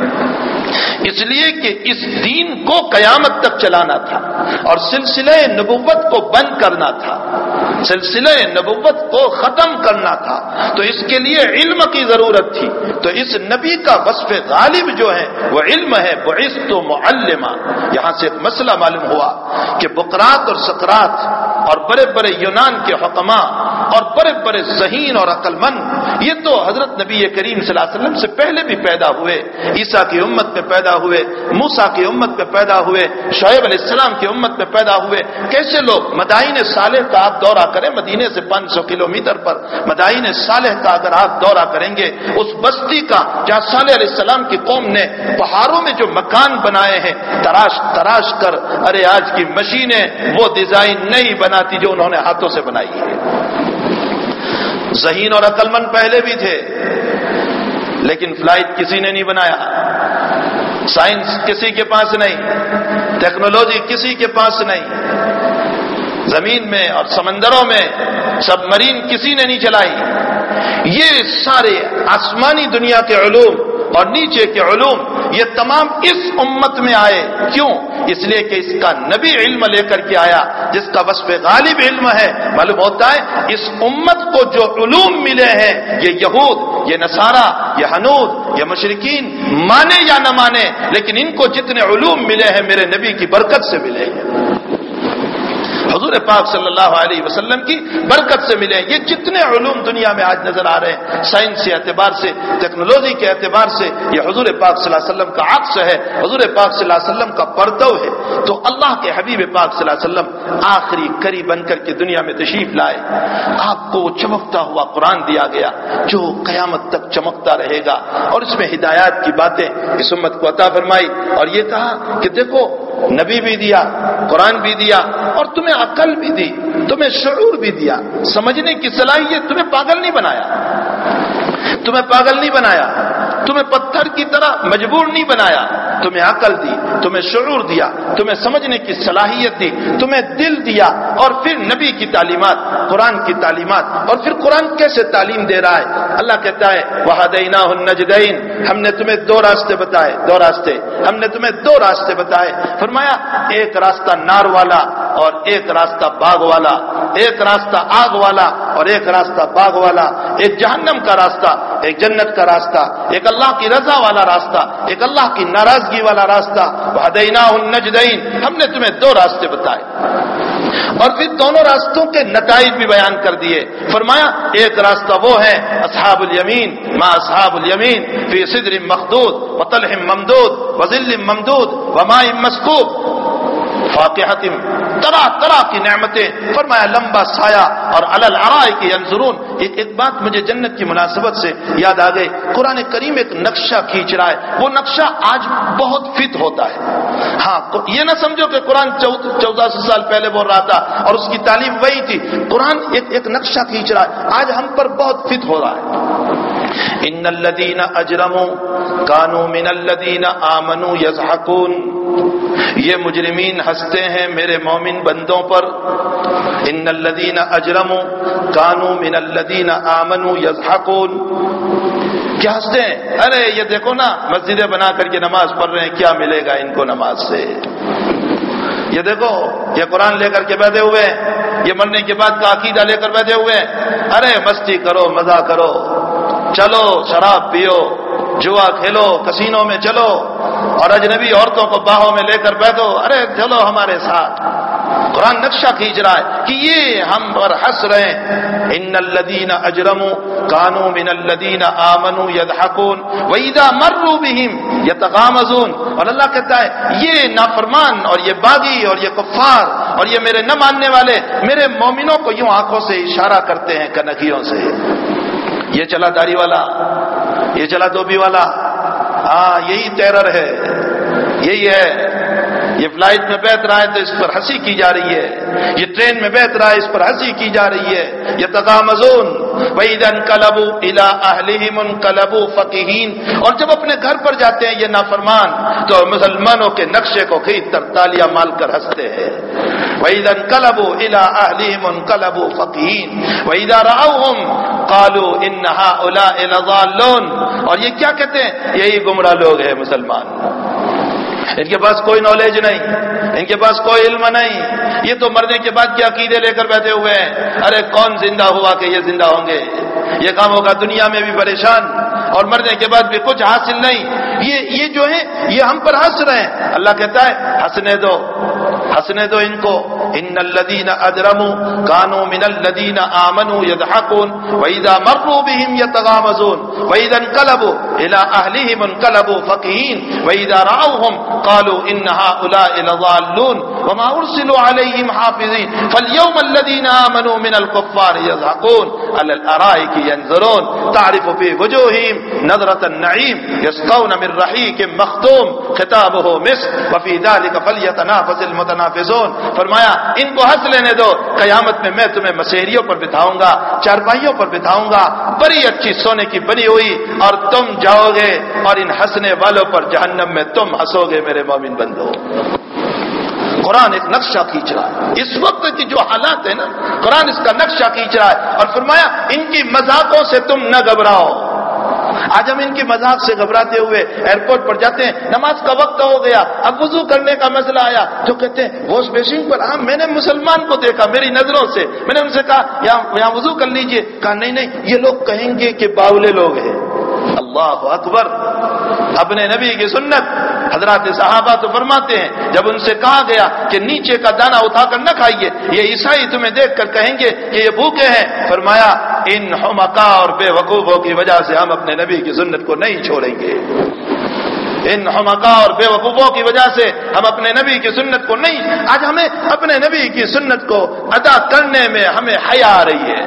اس لیے کہ اس دین کو قیامت تک چلانا تھا اور سلسلہ نبوت کو بند کرنا تھا سلسلہ نبوت کو ختم کرنا تھا۔ تو اس کے لیے علم کی ضرورت تھی۔ تو اس نبی کا وصف غالب جو ہے، وہ علم ہے، بعثت معلمہ یہاں سے ایک مسئلہ معلوم ہوا کہ بکرات اور سکرات اور بڑے بڑے یونان کے حکماں اور بڑے بڑے ذہین اور عقل مند یہ تو حضرت نبی کریم صلی اللہ علیہ وسلم سے پہلے بھی پیدا ہوئے، عیسیٰ کی امت میں پیدا ہوئے موسا کی امت میں پیدا ہوئے، شعیب علیہ السلام کی امت میں پیدا ہوئے۔ کیسے لوگ مدائن صالح کا آپ دورہ کریں مدینے سے پانچ سو کلو میٹر پر مدائن صالح کا اگر آپ دورہ کریں گے، اس بستی کا جہاں صالح علیہ السلام کی قوم نے پہاڑوں میں جو مکان بنائے ہیں، تراش تراش کر، ارے آج کی مشینیں وہ ڈیزائن نہیں بنا بناتی جو انہوں نے ہاتھوں سے بنائی ہے۔ ذہین اور عقل مند پہلے بھی تھے، لیکن فلائٹ کسی نے نہیں بنایا۔ سائنس کسی کے پاس نہیں، ٹیکنالوجی کسی کے پاس نہیں۔ زمین میں اور سمندروں میں سب مرین کسی نے نہیں چلائی۔ یہ سارے آسمانی دنیا کے علوم اور نیچے کے علوم یہ تمام اس امت میں آئے۔ کیوں؟ اس لیے کہ اس کا نبی علم لے کر کے آیا، جس کا وصف غالب علم ہے۔ معلوم ہوتا ہے، اس امت کو جو علوم ملے ہیں، یہ یہود، یہ نصارہ، یہ حنود، یہ مشرقین مانے یا نہ مانے، لیکن ان کو جتنے علوم ملے ہیں، میرے نبی کی برکت سے ملے ہیں۔ حضور پاک صلی اللہ علیہ وسلم کی برکت سے ملے۔ یہ جتنے علوم دنیا میں آج نظر آ رہے ہیں، سائنس کے اعتبار سے، ٹیکنالوجی کے اعتبار سے، یہ حضور پاک صلی اللہ علیہ وسلم کا عکس ہے، حضور پاک صلی اللہ علیہ وسلم کا پردو ہے۔ تو اللہ کے حبیب پاک صلی اللہ علیہ وسلم آخری کری بن کر کے دنیا میں تشریف لائے۔ آپ کو چمکتا ہوا قرآن دیا گیا، جو قیامت تک چمکتا رہے گا۔ اور اس میں ہدایات کی باتیں اس امت کو عطا فرمائی۔ اور یہ کہا کہ دیکھو نبی بھی دیا، قرآن بھی دیا، اور تمہیں عقل بھی دی، تمہیں شعور بھی دیا۔ سمجھنے کی صلاحیت تمہیں پاگل نہیں بنایا۔ تمہیں پاگل نہیں بنایا۔ تمہیں پتھر کی طرح مجبور نہیں بنایا۔ تمہیں عقل دی، تمہیں شعور دیا، تمہیں سمجھنے کی صلاحیت دی، تمہیں دل دیا اور پھر نبی کی تعلیمات، قرآن کی تعلیمات اور پھر قرآن کیسے تعلیم دے رہا ہے؟ اللہ کہتا ہے وہ نجدین ہم نے تمہیں دو راستے بتائے، دو راستے، ہم نے تمہیں دو راستے بتائے۔ فرمایا، ایک راستہ نار والا اور ایک راستہ باغ والا، ایک راستہ آگ والا اور ایک راستہ باغ والا۔ ایک جہنم کا راستہ، ایک جنت کا راستہ، ایک اللہ کی رضا والا راستہ، ایک اللہ کی ناراض سادگی والا راستہ؟ النجدین ہم نے تمہیں دو راستے بتائے۔ اور پھر دونوں راستوں کے نتائج بھی بیان کر دیے۔ فرمایا، ایک راستہ وہ ہے، اصحاب الیمین ما اصحاب الیمین، فی صدر مخدود، وطلح ممدود وزل ممدود، وماء مسکوب۔ فاقحت طرح طرح کی نعمتیں۔ فرمایا، لمبا سایہ اور الل آرائے کی انضرون ایک ایک بات مجھے جنت کی مناسبت سے یاد آ گئی۔ قرآن کریم ایک نقشہ کھینچ رہا ہے۔ وہ نقشہ آج بہت فٹ ہوتا ہے۔ ہاں یہ نہ سمجھو کہ قرآن چودہ سو سال پہلے بول رہا تھا اور اس کی تعلیم وہی تھی۔ قرآن ایک ایک نقشہ کھینچ رہا ہے۔ آج ہم پر بہت فٹ ہو رہا ہے۔ ان الدین اجرمو کانو من الدین آمنو یزحکون یہ مجرمین ہنستے ہیں میرے مومن بندوں پر ان الدین اجرم کانو من الدین آمن یزحکون کیا ہنستے ہیں ارے یہ دیکھو نا مسجدیں بنا کر کے نماز پڑھ رہے ہیں کیا ملے گا ان کو نماز سے یہ دیکھو یہ قرآن لے کر کے بیٹھے ہوئے یہ مرنے کے بعد کا عقیدہ لے کر بیٹھے ہوئے ارے مستی کرو مزہ کرو چلو، شراب پیو، جوا کھیلو، کسینوں میں چلو اور اجنبی عورتوں کو باہوں میں لے کر بیٹھو۔ ارے، چلو ہمارے ساتھ۔ قرآن نقشہ کھینچ رہا ہے کہ یہ ہم پر ہنس رہے ہیں۔ ان الدین اجرم کانو من الدین آمن یدحکون ویدا مرو بہم یتغامزون۔ اور اللہ کہتا ہے، یہ نافرمان اور یہ باغی اور یہ کفار اور یہ میرے نہ ماننے والے، میرے مومنوں کو یوں آنکھوں سے اشارہ کرتے ہیں کنکیوں سے۔ یہ چلا داری والا یہ چلا دوبی والا ہاں یہی ٹیرر ہے یہی ہے۔ یہ فلائٹ میں بیٹھ رہا ہے تو اس پر ہنسی کی جا رہی ہے۔ یہ ٹرین میں بیٹھ رہا ہے اس پر ہنسی کی جا رہی ہے۔ یہ تغامزون ویدن کلبو الا اہلہم کلبو فقیہین اور جب اپنے گھر پر جاتے ہیں یہ نافرمان، تو مسلمانوں کے نقشے کو کھینچ کر تالیاں مال کر ہنستے ہیں۔ ویدن کلبو الا اہلہم کلبو فقیہین ویدا راؤہم قالو انہا الا لضالون۔ اور یہ کیا کہتے ہیں؟ یہی گمراہ لوگ ہیں مسلمان۔ ان کے پاس کوئی نالج نہیں، ان کے پاس کوئی علم نہیں۔ یہ تو مرنے کے بعد کیا عقیدے لے کر بیٹھے ہوئے ہیں۔ ارے کون زندہ ہوا کہ یہ زندہ ہوں گے؟ یہ کام ہوگا دنیا میں بھی پریشان۔ اور مرنے کے بعد بھی کچھ حاصل نہیں۔ یہ یہ جو ہے یہ ہم پر ہنس رہے ہیں۔ اللہ کہتا ہے، ہنسنے دو۔ ہنسنے دو ان کو ان الذين اجرموا كانوا من الذين امنوا يضحكون واذا مروا بهم يتغامزون واذا انقلبوا إلى اهلهم انقلبوا فقهين واذا راوهم قالوا ان هؤلاء لضالون وما ارسلوا عليهم حافظين فاليوم الذين امنوا من الكفار يضحكون على الارائك ينظرون تعرف في وجوههم نظرة النعيم يسقون من رحيق مختوم ختامه مسك وفي ذلك فليتنافس المتنافسون فرمایا، ان کو ہنس لینے دو۔ قیامت میں میں تمہیں مسیریوں پر بتاؤں گا، چارپائیوں پر بتاؤں گا۔ بڑی اچھی سونے کی بنی ہوئی اور تم جاؤ گے اور ان ہنسنے والوں پر جہنم میں تم ہنسو گے، میرے مومن بندو۔ قرآن ایک نقشہ کھینچ رہا ہے۔ اس وقت کی جو حالات ہیں نا، قرآن اس کا نقشہ کھینچ رہا ہے۔ اور فرمایا، ان کی مذاقوں سے تم نہ گھبراؤ۔ آج ہم ان کی مذاق سے گھبراتے ہوئے ایئرپورٹ پر جاتے ہیں۔ نماز کا وقت ہو گیا۔ اب وضو کرنے کا مسئلہ آیا۔ جو کہتے ہیں واش بیسنگ پر ہاں میں نے مسلمان کو دیکھا میری نظروں سے۔ میں نے ان سے کہا یہاں وضو کر لیجیے۔ کہا، نہیں نہیں، یہ لوگ کہیں گے کہ باولے لوگ ہیں۔ اللہ اکبر اپنے نبی کی سنت حضرات صحابہ تو فرماتے ہیں، جب ان سے کہا گیا کہ نیچے کا دانا اٹھا کر نہ کھائیے، یہ عیسائی تمہیں دیکھ کر کہیں گے کہ یہ بھوکے ہیں۔ فرمایا، ان حمقا اور بے وقوفوں کی وجہ سے ہم اپنے نبی کی سنت کو نہیں چھوڑیں گے۔ ان حمقا اور بے وقوفوں کی وجہ سے ہم اپنے نبی کی سنت کو نہیں، آج ہمیں اپنے نبی کی سنت کو ادا کرنے میں ہمیں حیا آ رہی ہے۔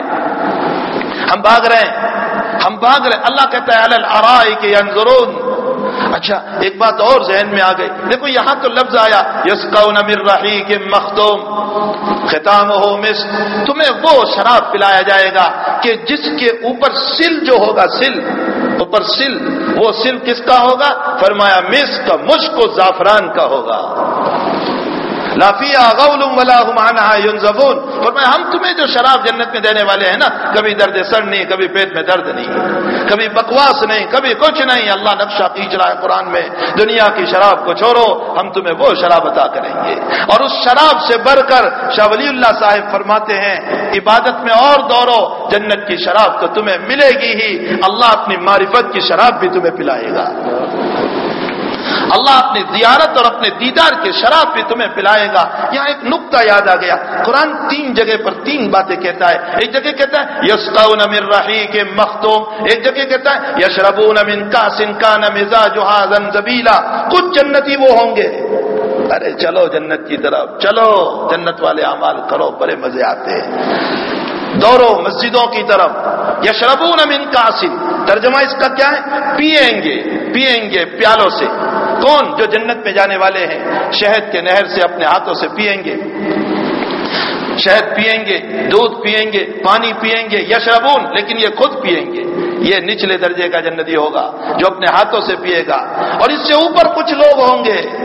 ہم بھاگ رہے ہیں۔ ہم بھاگ رہے اللہ کہتا ہے الرائی کے انضرون اچھا ایک بات اور ذہن میں آ گئی۔ دیکھو، یہاں تو لفظ آیا یس مر کے مختوم۔ ختام ہو، مس۔ تمہیں وہ شراب پلایا جائے گا کہ جس کے اوپر سل جو ہوگا، سل۔ اوپر سل۔ وہ سل کس کا ہوگا؟ فرمایا، مس کا، مشک و زعفران کا ہوگا۔ لافیا غول ينزفون فرمایا، ہم تمہیں جو شراب جنت میں دینے والے ہیں نا، کبھی درد سر نہیں، کبھی پیٹ میں درد نہیں، کبھی بکواس نہیں، کبھی کچھ نہیں، اللہ نقشہ کھینچ رہا ہے قرآن میں، دنیا کی شراب کو چھوڑو، ہم تمہیں وہ شراب عطا کریں گے۔ اور اس شراب سے بڑھ کر شاہ ولی اللہ صاحب فرماتے ہیں، عبادت میں اور دورو جنت کی شراب تو تمہیں ملے گی ہی، اللہ اپنی معرفت کی شراب بھی تمہیں پلائے گا۔ اللہ اپنی زیارت اور اپنے دیدار کے شراب بھی تمہیں پلائے گا۔ یہاں ایک نقطہ یاد آ گیا۔ قرآن تین جگہ پر تین باتیں کہتا ہے۔ ایک جگہ کہتا ہے یسکون من رحی کے مختوم ایک جگہ کہتا ہے، یشربون من کا سنکا نمزا جہازن زبیلا کچھ جنتی وہ ہوں گے۔ ارے چلو جنت کی طرف، چلو جنت والے اعمال کرو، بڑے مزے آتے ہیں۔ دورو مسجدوں کی طرف۔ یشربون من کاسن ترجمہ اس کا کیا ہے؟ پیئیں گے پیئیں گے پیالوں سے۔ کون؟ جو جنت میں جانے والے ہیں۔ شہد کے نہر سے اپنے ہاتھوں سے پیئیں گے۔ شہد پیئیں گے، دودھ پیئیں گے، پانی پیئیں گے، یشربون، لیکن یہ خود پیئیں گے۔ یہ نچلے درجے کا جنتی ہوگا، جو اپنے ہاتھوں سے پیے گا۔ اور اس سے اوپر کچھ لوگ ہوں گے۔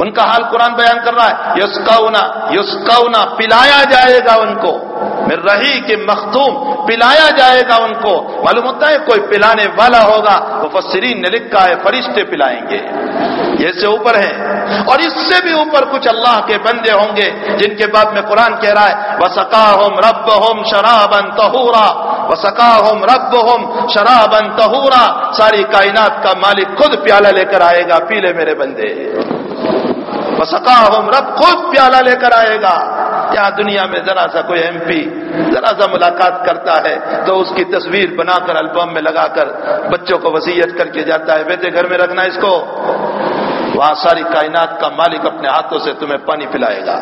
ان کا حال قرآن بیان کر رہا ہے۔ یسکونا یسکونا پلایا جائے گا ان کو۔ پھر رہی کہ مختوم پلایا جائے گا ان کو۔ معلوم ہوتا ہے کوئی پلانے والا ہوگا، مفسرین نے لکھا ہے، فرشتے پلائیں گے۔ یہ سے اوپر ہیں اور اس سے بھی اوپر کچھ اللہ کے بندے ہوں گے، جن کے بعد میں قرآن کہہ رہا ہے وسکا ہوم رب ہوم شرابن تہورا وسکا ہوم رب ہوم شرابن تہورا ساری کائنات کا مالک خود پیالہ لے کر آئے گا، پیلے میرے بندے۔ وسکا ہوم رب خود پیالہ لے کر آئے گا۔ یہاں دنیا میں ذرا سا کوئی ایم پی ذرا سا ملاقات کرتا ہے تو اس کی تصویر بنا کر البم میں لگا کر بچوں کو وسیعت کر کے جاتا ہے، بیٹے گھر میں رکھنا اس کو۔ وہاں ساری کائنات کا مالک اپنے ہاتھوں سے تمہیں پانی پلائے گا۔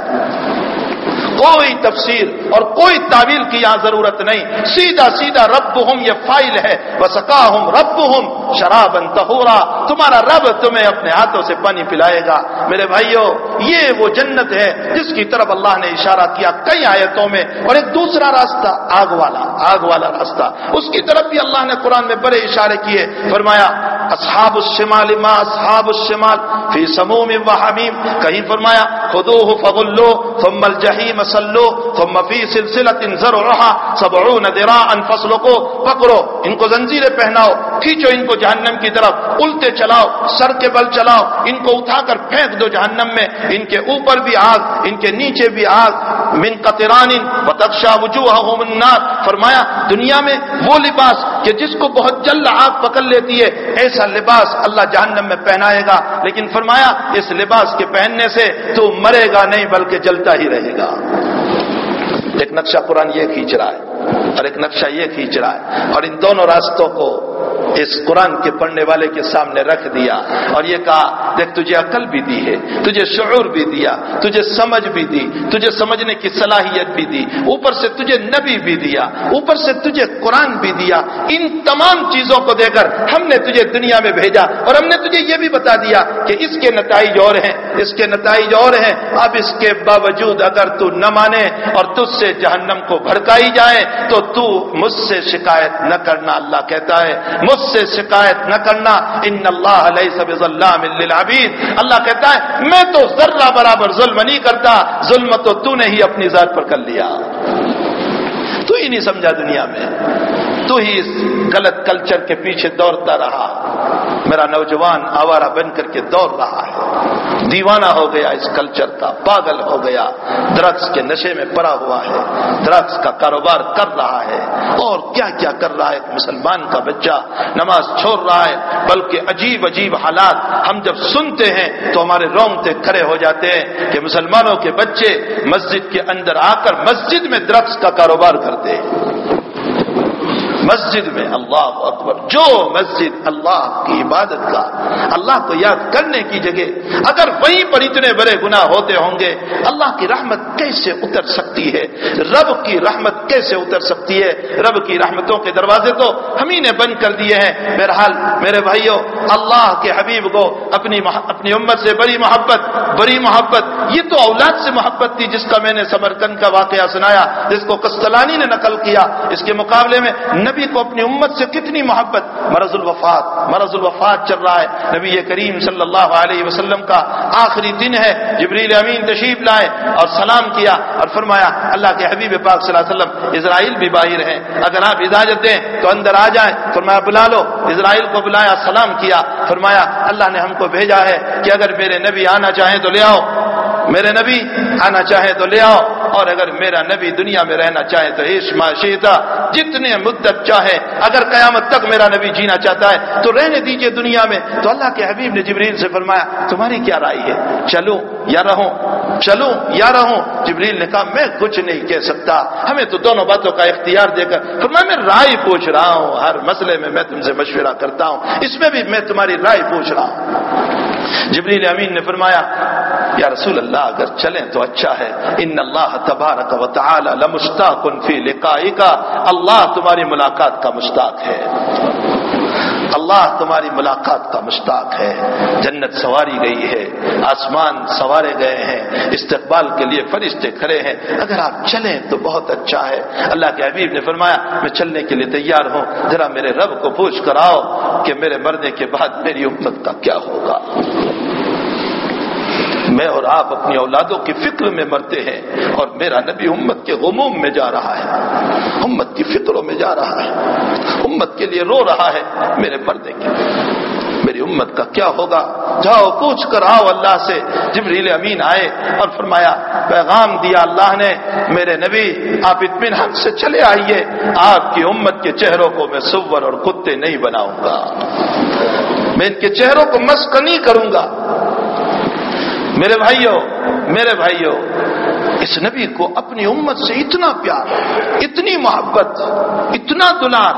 کوئی تفسیر اور کوئی تعویل کی یہاں ضرورت نہیں۔ سیدھا سیدھا رب ہوں یہ فائل ہے۔ سکا ہوں رب ہوں شراب تہورا تمہارا رب تمہیں اپنے ہاتھوں سے پانی پلائے گا۔ میرے بھائیوں یہ وہ جنت ہے جس کی طرف اللہ نے اشارہ کیا کئی آیتوں میں اور ایک دوسرا راستہ آگ والا آگ والا راستہ۔ اس کی طرف بھی اللہ نے قرآن میں بڑے اشارے کیے۔ فرمایا، اصحاب الشمال ما اصحاب الشمال فی سموم و حمیم۔ کہیں فرمایا خدوہ فغلو ثم الجحیم سلو ثم فی سلسلت ذرعها سبعون ذراعا فصلقو پکڑو، ان کو زنجیریں پہناؤ، کھینچو ان کو جہنم کی طرف۔ الٹے چلاؤ، سر کے بل چلاؤ، ان کو اٹھا کر پھینک دو جہنم میں۔ ان کے اوپر بھی آگ، ان کے نیچے بھی آگ۔ من قطران وتخشى وجوههم النار۔ فرمایا، دنیا میں وہ لباس کہ جس کو بہت جلد آگ پکڑ لیتی ہے، ایسا لباس اللہ جہنم میں پہنائے گا۔ لیکن فرمایا، اس لباس کے پہننے سے تو مرے گا نہیں، بلکہ جلتا ہی رہے گا۔ ایک نقشہ قرآن یہ کھینچ رہا ہے اور ایک نقشہ یہ کھینچ رہا ہے۔ اور ان دونوں راستوں کو اس قرآن کے پڑھنے والے کے سامنے رکھ دیا اور یہ کہا، دیکھ، تجھے عقل بھی دی ہے، تجھے شعور بھی دیا، تجھے سمجھ بھی دی، تجھے سمجھنے کی صلاحیت بھی دی، اوپر سے تجھے نبی بھی دیا، اوپر سے تجھے قرآن بھی دیا، ان تمام چیزوں کو دے کر ہم نے تجھے دنیا میں بھیجا اور ہم نے تجھے یہ بھی بتا دیا کہ اس کے نتائج اور ہیں، اس کے نتائج اور ہیں۔ اب اس کے باوجود اگر تو نہ مانے اور تجھ سے جہنم کو بھڑکائی جائے تو تو مجھ سے شکایت نہ کرنا، اللہ کہتا ہے۔ مجھ سے شکایت نہ کرنا۔ ان اللہ علیہ للعبید۔ اللہ کہتا ہے، میں تو ذرہ برابر ظلم نہیں کرتا، ظلم تو تو نے ہی اپنی ذات پر کر لیا۔ تو ہی نہیں سمجھا دنیا میں۔ تو ہی اس غلط کلچر کے پیچھے دوڑتا رہا۔ میرا نوجوان آوارہ بن کر کے دوڑ رہا ہے۔ دیوانہ ہو گیا، اس کلچر کا پاگل ہو گیا۔ ڈرگس کے نشے میں پڑا ہوا ہے۔ ڈرگس کا کاروبار کر رہا ہے۔ اور کیا کیا کر رہا ہے؟ مسلمان کا بچہ نماز چھوڑ رہا ہے، بلکہ عجیب عجیب حالات ہم جب سنتے ہیں تو ہمارے رونگتے کھڑے ہو جاتے ہیں کہ مسلمانوں کے بچے مسجد کے اندر آ کر مسجد میں ڈرگس کا کاروبار کرتے ہیں۔ مسجد میں اللہ اکبر، جو مسجد اللہ کی عبادت کا اللہ کو یاد کرنے کی جگہ، اگر وہیں پر اتنے بڑے گناہ ہوتے ہوں گے، اللہ کی رحمت کیسے اتر سکتی ہے؟ رب کی رحمت کیسے اتر سکتی ہے؟ رب کی رحمتوں کے دروازے تو ہم ہی نے بند کر دیے ہیں۔ بہرحال میرے بھائیوں، اللہ کے حبیب کو اپنی اپنی امت سے بڑی محبت بڑی محبت، یہ تو اولاد سے محبت تھی جس کا میں نے سمرکند کا واقعہ سنایا، جس کو کستلانی نے نقل کیا۔ اس کے مقابلے میں نبی نبی کو اپنی امت سے کتنی محبت؟ مرض الوفات مرض الوفات چل رہا ہے۔ نبی کریم صلی اللہ علیہ وسلم کا آخری دن ہے۔ جبریل امین تشریف لائے اور سلام کیا اور فرمایا، اللہ کے حبیب پاک صلی اللہ علیہ وسلم اسرائیل بھی باہر ہیں۔ اگر آپ اجازت دیں تو اندر آ جائیں۔ فرمایا، بلا لو۔ اسرائیل کو بلایا، سلام کیا۔ فرمایا، اللہ نے ہم کو بھیجا ہے کہ اگر میرے نبی آنا چاہیں تو لے آؤ۔ میرے نبی آنا چاہے تو لے آؤ۔ اور اگر میرا نبی دنیا میں رہنا چاہے تو عشما شیتا جتنے مدت چاہے اگر قیامت تک میرا نبی جینا چاہتا ہے، تو رہنے دیجیے دنیا میں۔ تو اللہ کے حبیب نے جبریل سے فرمایا، تمہاری کیا رائے ہے؟ چلو یا رہو، چلو یا رہو۔ جبریل نے کہا، میں کچھ نہیں کہہ سکتا۔ ہمیں تو دونوں باتوں کا اختیار دے کر، فرمایا، میں رائے پوچھ رہا ہوں، ہر مسئلے میں میں تم سے مشورہ کرتا ہوں۔ اس میں بھی میں تمہاری رائے پوچھ رہا ہوں۔ جبریل امین نے فرمایا یا رسول اللہ، اگر چلیں تو اچھا ہے۔ ان اللہ تبارک و تعالی لمشتاق فی لقائکا اللہ تمہاری ملاقات کا مشتاق ہے۔ اللہ تمہاری ملاقات کا مشتاق ہے۔ جنت سواری گئی ہے، آسمان سوارے گئے ہیں، استقبال کے لیے فرشتے کھڑے ہیں۔ اگر آپ چلیں تو بہت اچھا ہے۔ اللہ کے حبیب نے فرمایا، میں چلنے کے لیے تیار ہوں۔ ذرا میرے رب کو پوچھ کر آؤ کہ میرے مرنے کے بعد میری امت کا کیا ہوگا۔ میں اور آپ اپنی اولادوں کی فکر میں مرتے ہیں اور میرا نبی امت کے غموم میں جا رہا ہے۔ امت کی فکروں میں جا رہا ہے۔ امت کے لیے رو رہا ہے میرے پردے کی۔ میری امت کا کیا ہوگا؟ جاؤ پوچھ کر آؤ اللہ سے۔ جبریل امین آئے اور فرمایا، پیغام دیا اللہ نے، میرے نبی، آپ اطمینان سے چلے آئیے۔ آپ کی امت کے چہروں کو میں سور اور کتے نہیں بناؤں گا۔ میں ان کے چہروں کو مسک نہیں کروں گا۔ میرے بھائیوں میرے بھائیوں اس نبی کو اپنی امت سے اتنا پیار، اتنی محبت، اتنا دلار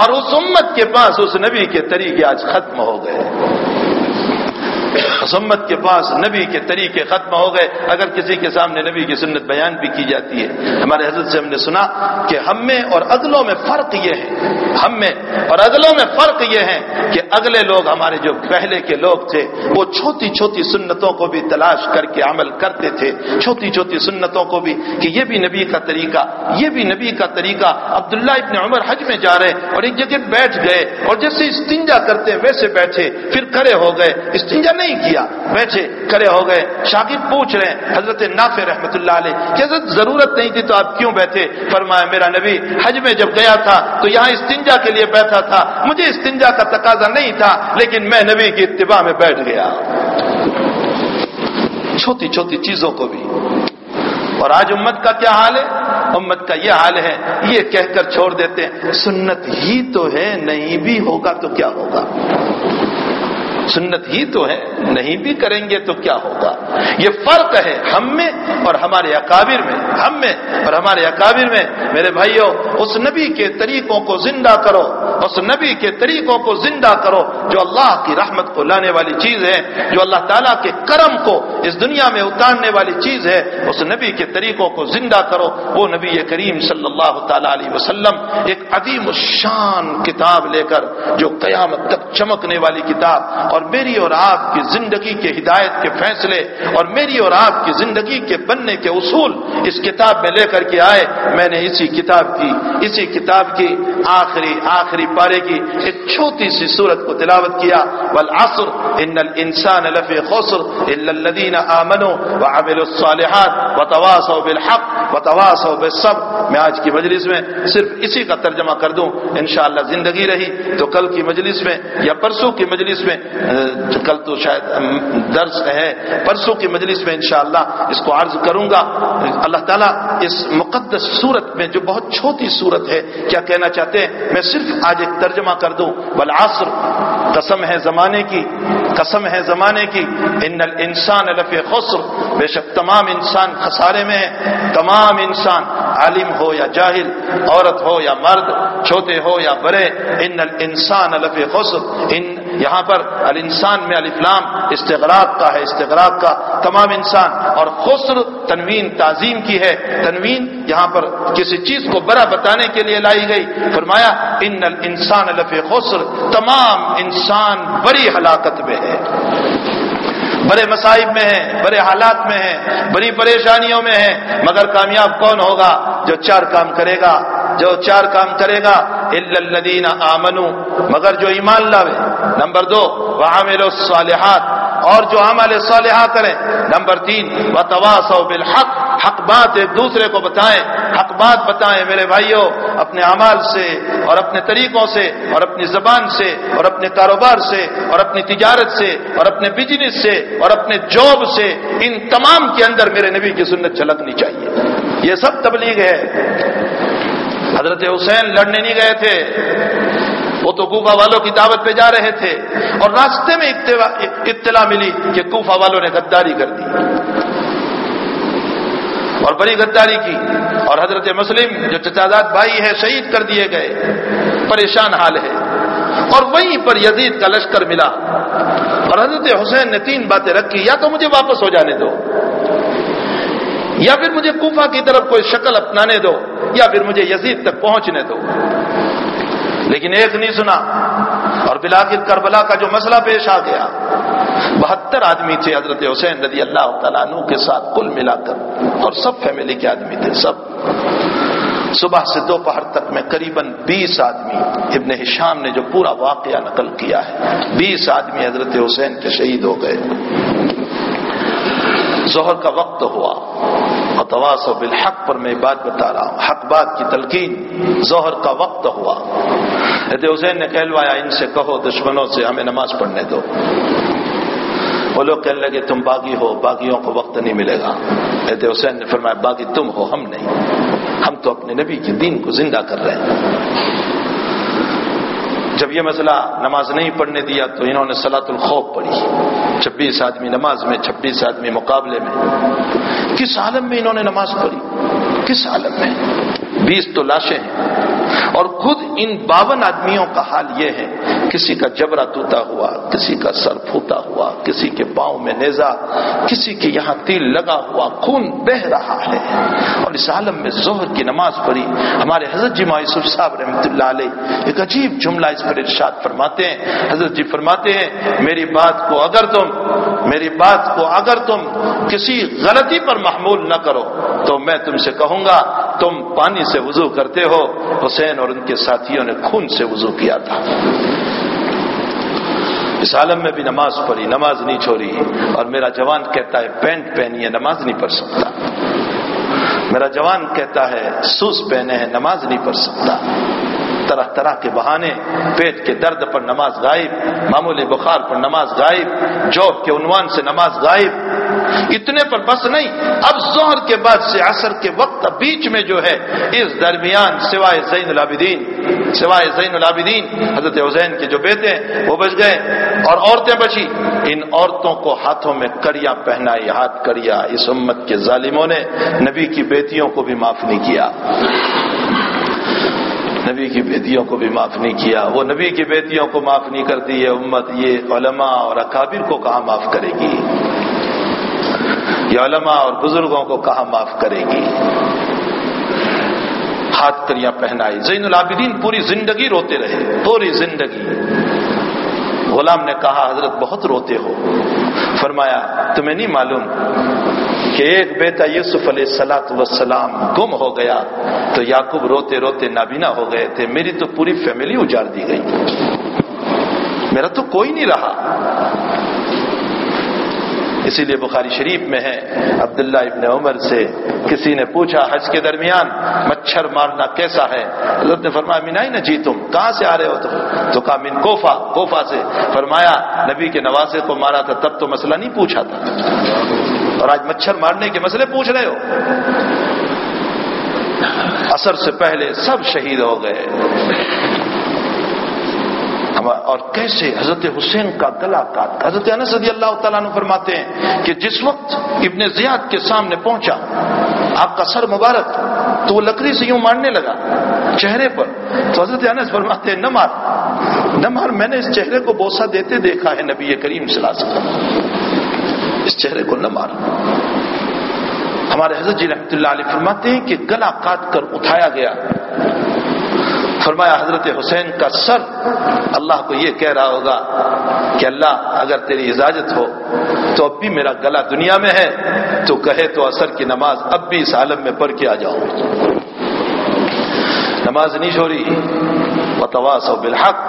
اور اس امت کے پاس اس نبی کے طریقے آج ختم ہو گئے۔ امت کے پاس نبی کے طریقے ختم ہو گئے، اگر کسی کے سامنے نبی کی سنت بیان بھی کی جاتی ہے۔ ہمارے حضرت سے ہم نے سنا کہ ہم میں اور اگلوں میں فرق یہ ہے، ہم میں اور اگلوں میں فرق یہ ہے کہ اگلے لوگ ہمارے جو پہلے کے لوگ تھے، وہ چھوٹی چھوٹی سنتوں کو بھی تلاش کر کے عمل کرتے تھے۔ چھوٹی چھوٹی سنتوں کو بھی کہ یہ بھی نبی کا طریقہ، یہ بھی نبی کا طریقہ۔ عبداللہ ابن عمر حج میں جا رہے اور ایک جگہ بیٹھ گئے اور جیسے استنجا کرتے ویسے بیٹھے، پھر کھڑے ہو گئے۔ استنجا نہیں کیا۔ بیٹھے، کھڑے ہو گئے۔ شاگرد پوچھ رہے ہیں، حضرت نافع رحمت اللہ علیہ، کہ حضرت ضرورت نہیں تھی تو آپ کیوں بیٹھے؟ فرمایا، میرا نبی، حج میں جب گیا تھا تو یہاں استنجا کے لیے بیٹھا تھا۔ مجھے استنجا کا تقاضا نہیں تھا، لیکن میں نبی کی اتباع میں بیٹھ گیا۔ چھوٹی چھوٹی چیزوں کو بھی۔ اور آج امت کا کیا حال ہے؟ امت کا یہ حال ہے، یہ کہہ کر چھوڑ دیتے ہیں۔ سنت ہی تو ہے، نہیں بھی ہوگا تو کیا ہوگا؟ سنت ہی تو ہے، نہیں بھی کریں گے تو کیا ہوگا؟ یہ فرق ہے ہم میں اور ہمارے اکابر میں، ہم میں اور ہمارے اکابر میں۔ میرے بھائیوں اس نبی کے طریقوں کو زندہ کرو، اس نبی کے طریقوں کو زندہ کرو۔ جو اللہ کی رحمت کو لانے والی چیز ہے، جو اللہ تعالیٰ کے کرم کو اس دنیا میں اتارنے والی چیز ہے، اس نبی کے طریقوں کو زندہ کرو۔ وہ نبی کریم صلی اللہ تعالی علیہ وسلم ایک عظیم الشان کتاب لے کر، جو قیامت تک چمکنے والی کتاب اور اور میری اور آپ کی زندگی کے ہدایت کے فیصلے اور میری اور آپ کی زندگی کے بننے کے اصول اس کتاب میں لے کر کے آئے، میں نے اسی کتاب کی، اسی کتاب کی آخری آخری پارے کی ایک چھوٹی سی صورت کو تلاوت کیا۔ والعصر ان الانسان لفی خسر الا الذين امنوا وعملوا الصالحات وتواصوا بالحق وتواصوا بالصبر میں آج کی مجلس میں صرف اسی کا ترجمہ کر دوں۔ انشاءاللہ زندگی رہی تو کل کی مجلس میں یا پرسوں کی مجلس میں کل تو شاید درس ہے، پرسوں کی مجلس میں انشاءاللہ اس کو عرض کروں گا۔ اللہ تعالیٰ اس مقدس صورت میں جو بہت چھوٹی صورت ہے، کیا کہنا چاہتے ہیں؟ میں صرف آج ایک ترجمہ کر دوں۔ بالعصر قسم ہے زمانے کی، قسم ہے زمانے کی۔ ان الانسان لفی خسر۔ بے شک تمام انسان خسارے میں ہے تمام انسان عالم ہو یا جاہل، عورت ہو یا مرد، چھوٹے ہو یا بڑے۔ ان الانسان لفی خسر۔ ان یہاں پر الانسان میں الفلام استغراق کا ہے، استغراق کا تمام انسان، اور خسر تنوین تعظیم کی ہے۔ تنوین یہاں پر کسی چیز کو بڑا بتانے کے لیے لائی گئی۔ فرمایا، ان الانسان لفی خسر تمام انسان بڑی ہلاکت میں ہے۔ بڑے مسائب میں ہے، بڑے حالات میں ہے، بڑی پریشانیوں میں ہے۔ مگر کامیاب کون ہوگا جو چار کام کرے گا؟ جو چار کام کرے گا الدین آمنو مگر جو ایمان لاوے۔ نمبر دو وہ الصالحات، اور جو عمل صالحہ کریں۔ نمبر تین و تواس بالحق، حق بات ایک دوسرے کو بتائیں، حق بات بتائیں میرے بھائیوں، اپنے اعمال سے اور اپنے طریقوں سے اور اپنی زبان سے اور اپنے کاروبار سے اور اپنی تجارت سے اور اپنے بزنس سے اور اپنے جاب سے، ان تمام کے اندر میرے نبی کی سنت چھلکنی چاہیے۔ یہ سب تبلیغ ہے۔ حضرت حسین لڑنے نہیں گئے تھے۔ وہ تو کوفہ والوں کی دعوت پہ جا رہے تھے اور راستے میں اطلاع ملی کہ کوفہ والوں نے غداری کر دی۔ اور بڑی غداری کی۔ اور حضرت مسلم جو چچاداد بھائی ہے شہید کر دیے گئے۔ پریشان حال ہے۔ اور وہیں پر یزید کا لشکر ملا۔ اور حضرت حسین نے تین باتیں رکھی، یا تو مجھے واپس ہو جانے دو۔ یا پھر مجھے کوفہ کی طرف کوئی شکل اپنانے دو، یا پھر مجھے یزید تک پہنچنے دو۔ لیکن ایک نہیں سنا، اور بلاخر کربلا کا جو مسئلہ پیش آ گیا، بہتر آدمی تھے حضرت حسین رضی اللہ تعالیٰ عنہ کے ساتھ کل ملا کر، اور سب فیملی کے آدمی تھے، سب۔ صبح سے دوپہر تک میں قریباً بیس آدمی، ابن ہشام نے جو پورا واقعہ نقل کیا ہے، بیس آدمی حضرت حسین کے شہید ہو گئے۔ ظہر کا وقت ہوا۔ اتواس و بالحق پر میں بات بتا رہا ہوں۔ حق بات کی تلقین ظہر کا وقت ہوا۔ حسین نے کہلوایا، ان سے کہو دشمنوں سے ہمیں نماز پڑھنے دو۔ وہ لوگ کہنے لگے، تم باغی ہو، باغیوں کو وقت نہیں ملے گا۔ احت حسین نے فرمایا، باغی تم ہو، ہم نہیں۔ ہم تو اپنے نبی کے دین کو زندہ کر رہے ہیں۔ جب یہ مسئلہ نماز نہیں پڑھنے دیا تو انہوں نے سلاۃ الخوف پڑھی۔ چھبیس آدمی نماز میں، چھبیس آدمی مقابلے میں۔ کس عالم میں انہوں نے نماز پڑھی؟ کس عالم میں؟ بیس تو لاشیں ہیں۔ اور خود ان باون آدمیوں کا حال یہ ہے، کسی کا جبرا ٹوٹا ہوا، کسی کا سر پھوٹا ہوا، کسی کے پاؤں میں نیزا، کسی کے یہاں تیل لگا ہوا، خون بہ رہا ہے۔ اور اس عالم میں ظہر کی نماز پڑھی، ہمارے حضرت جی یوسف صاحب رحمۃ اللہ علیہ ایک عجیب جملہ اس پر ارشاد فرماتے ہیں۔ حضرت جی فرماتے ہیں، میری بات کو اگر تم، میری بات کو اگر تم کسی غلطی پر محمول نہ کرو، تو میں تم سے کہوں گا، تم پانی سے وضو کرتے ہو، حسین اور ان کے ساتھیوں نے خون سے وضو کیا تھا۔ اس عالم میں بھی نماز پڑھی، نماز نہیں چھوڑی۔ اور میرا جوان کہتا ہے، پینٹ پہنی ہے نماز نہیں پڑھ سکتا۔ میرا جوان کہتا ہے سوس پہنے ہیں، نماز نہیں پڑھ سکتا۔ طرح طرح کے بہانے، پیٹ کے درد پر نماز غائب معمولی بخار پر نماز غائب جوب کے عنوان سے نماز غائب۔ اتنے پر بس نہیں، اب زہر کے بعد سے عصر کے وقت بیچ میں جو ہے، اس درمیان سوائے زین العابدین، سوائے زین العابدین، حضرت حسین کے جو بیٹے ہیں، وہ بچ گئے۔ اور عورتیں بچی ان عورتوں کو ہاتھوں میں کریا پہنائی، ہاتھ کریا اس امت کے ظالموں نے نبی کی بیٹیوں کو بھی معاف نہیں کیا۔ نبی کی بیٹیوں کو بھی معاف نہیں کیا، وہ نبی کی بیٹیوں کو معاف نہیں کرتی ہے امت، یہ علماء اور اکابر کو کہاں معاف کرے گی؟ یہ علماء اور بزرگوں کو کہاں معاف کرے گی؟ ہاتھ کریاں پہنائی زین العابدین پوری زندگی روتے رہے، پوری زندگی۔ غلام نے کہا، حضرت بہت روتے ہو۔ فرمایا، تمہیں نہیں معلوم کہ ایک بیٹا یوسف علیہ السلاط وسلام گم ہو گیا تو یعقوب روتے روتے نابینا ہو گئے تھے میری تو پوری فیملی اجاڑ دی گئی میرا تو کوئی نہیں رہا اسی لیے بخاری شریف میں ہے عبداللہ ابن عمر سے کسی نے پوچھا، حج کے درمیان مچھر مارنا کیسا ہے؟ حضرت نے فرمایا، مینائی نہ جی تم، کہاں سے آ رہے ہو تم؟ تو کہا، من کوفا کوفا سے۔ فرمایا، نبی کے نوازے کو مارا تھا، تب تو مسئلہ نہیں پوچھا تھا۔ اور آج مچھر مارنے کے مسئلے پوچھ رہے ہو؟ اثر سے پہلے سب شہید ہو گئے۔ اور کیسے حضرت حسین کا گلا کاٹ حضرت انس رضی اللہ تعالیٰ نے فرماتے ہیں کہ جس وقت ابن زیاد کے سامنے پہنچا، آپ کا سر مبارک، تو وہ لکڑی سے یوں مارنے لگا چہرے پر۔ تو حضرت انس فرماتے ہیں، نہ مار نہ مار، میں نے اس چہرے کو بوسا دیتے دیکھا ہے نبی کریم صلی اللہ علیہ وسلم۔ اس چہرے کو نہ مار ہمارے حضرت جی رحمت اللہ علیہ فرماتے ہیں کہ گلا کاٹ کر اٹھایا گیا۔ فرمایا، حضرت حسین کا سر اللہ کو یہ کہہ رہا ہوگا کہ اللہ، اگر تیری اجازت ہو تو اب بھی میرا گلا دنیا میں ہے، تو کہے تو اثر کی نماز اب بھی اس عالم میں پڑھ کے آ جاؤ۔ نماز نہیں چھوڑی۔ بتواس و بالحق،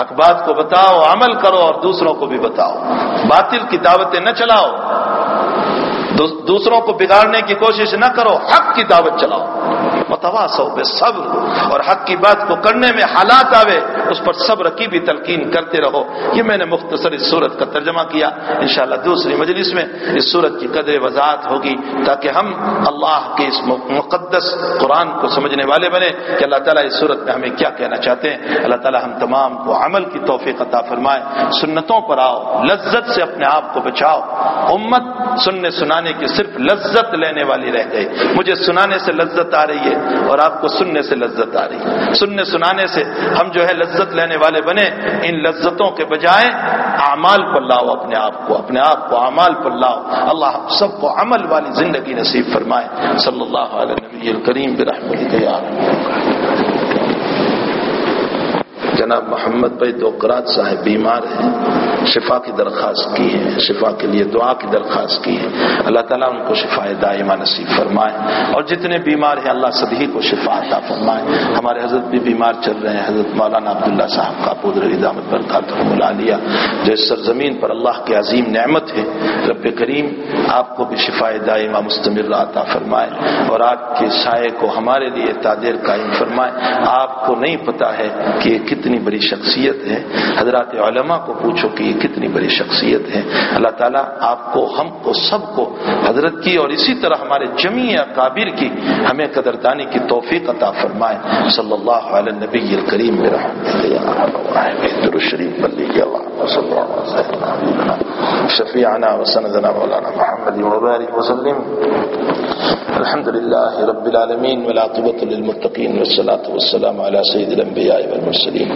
حق بات کو بتاؤ، عمل کرو اور دوسروں کو بھی بتاؤ۔ باطل کی دعوتیں نہ چلاؤ۔ دوسروں کو بگاڑنے کی کوشش نہ کرو، حق کی دعوت چلاؤ۔ متواس بے صبر اور حق کی بات کو کرنے میں حالات آوے، اس پر صبر کی بھی تلقین کرتے رہو۔ یہ میں نے مختصر اس صورت کا ترجمہ کیا۔ انشاءاللہ دوسری مجلس میں اس صورت کی قدر وضاحت ہوگی، تاکہ ہم اللہ کے اس مقدس قرآن کو سمجھنے والے بنے کہ اللہ تعالیٰ اس صورت میں ہمیں کیا کہنا چاہتے ہیں۔ اللہ تعالیٰ ہم تمام کو عمل کی توفیق عطا فرمائے۔ سنتوں پر آؤ، لذت سے اپنے آپ کو بچاؤ۔ امت سننے سنانے کی صرف لذت لینے والی رہ گئی۔ مجھے سنانے سے لذت آ رہی ہے۔ اور آپ کو سننے سے لذت آ رہی ہے۔ سننے سنانے سے ہم جو ہے لذت لینے والے بنے، ان لذتوں کے بجائے اعمال پر لاؤ، اپنے آپ کو، اپنے آپ کو اعمال پر لاؤ۔ اللہ سب کو عمل والی زندگی نصیب فرمائے۔ صلی اللہ علیہ نبی الکریم برحمت جناب محمد بھائی دوکرات صاحب بیمار ہیں، شفا کی درخواست کی ہے شفا کے لیے دعا کی درخواست کی ہے اللہ تعالیٰ ان کو شفا دائمہ نصیب فرمائے۔ اور جتنے بیمار ہیں، اللہ سبھی کو شفا عطا فرمائے۔ ہمارے حضرت بھی بیمار چل رہے ہیں۔ حضرت مولانا عبداللہ صاحب کا پودر دامت برکات ملا لیا جو اس سرزمین پر اللہ کی عظیم نعمت ہے، رب کریم آپ کو بھی شفا دائمہ مستمر عطا فرمائے۔ اور آپ کے سائے کو ہمارے لیے تادیر قائم فرمائے۔ آپ کو نہیں پتا ہے کہ یہ کتنی بڑی شخصیت ہے۔ حضرات علماء کو پوچھو کہ یہ کتنی بڑی شخصیت ہے۔ اللہ تعالیٰ آپ کو، ہم کو، سب کو حضرت کی اور اسی طرح ہمارے جمی کابر کی ہمیں قدردانی کی توفیق عطا فرمائے۔ صلی اللہ علیہ۔ نبی الکریم شریف بلی شفیعنا وسندنا مولانا محمد وبارك وسلم۔ الحمد لله رب العالمين والعاقبة للمتقين والصلاة والسلام على سيد الأنبياء والمرسلين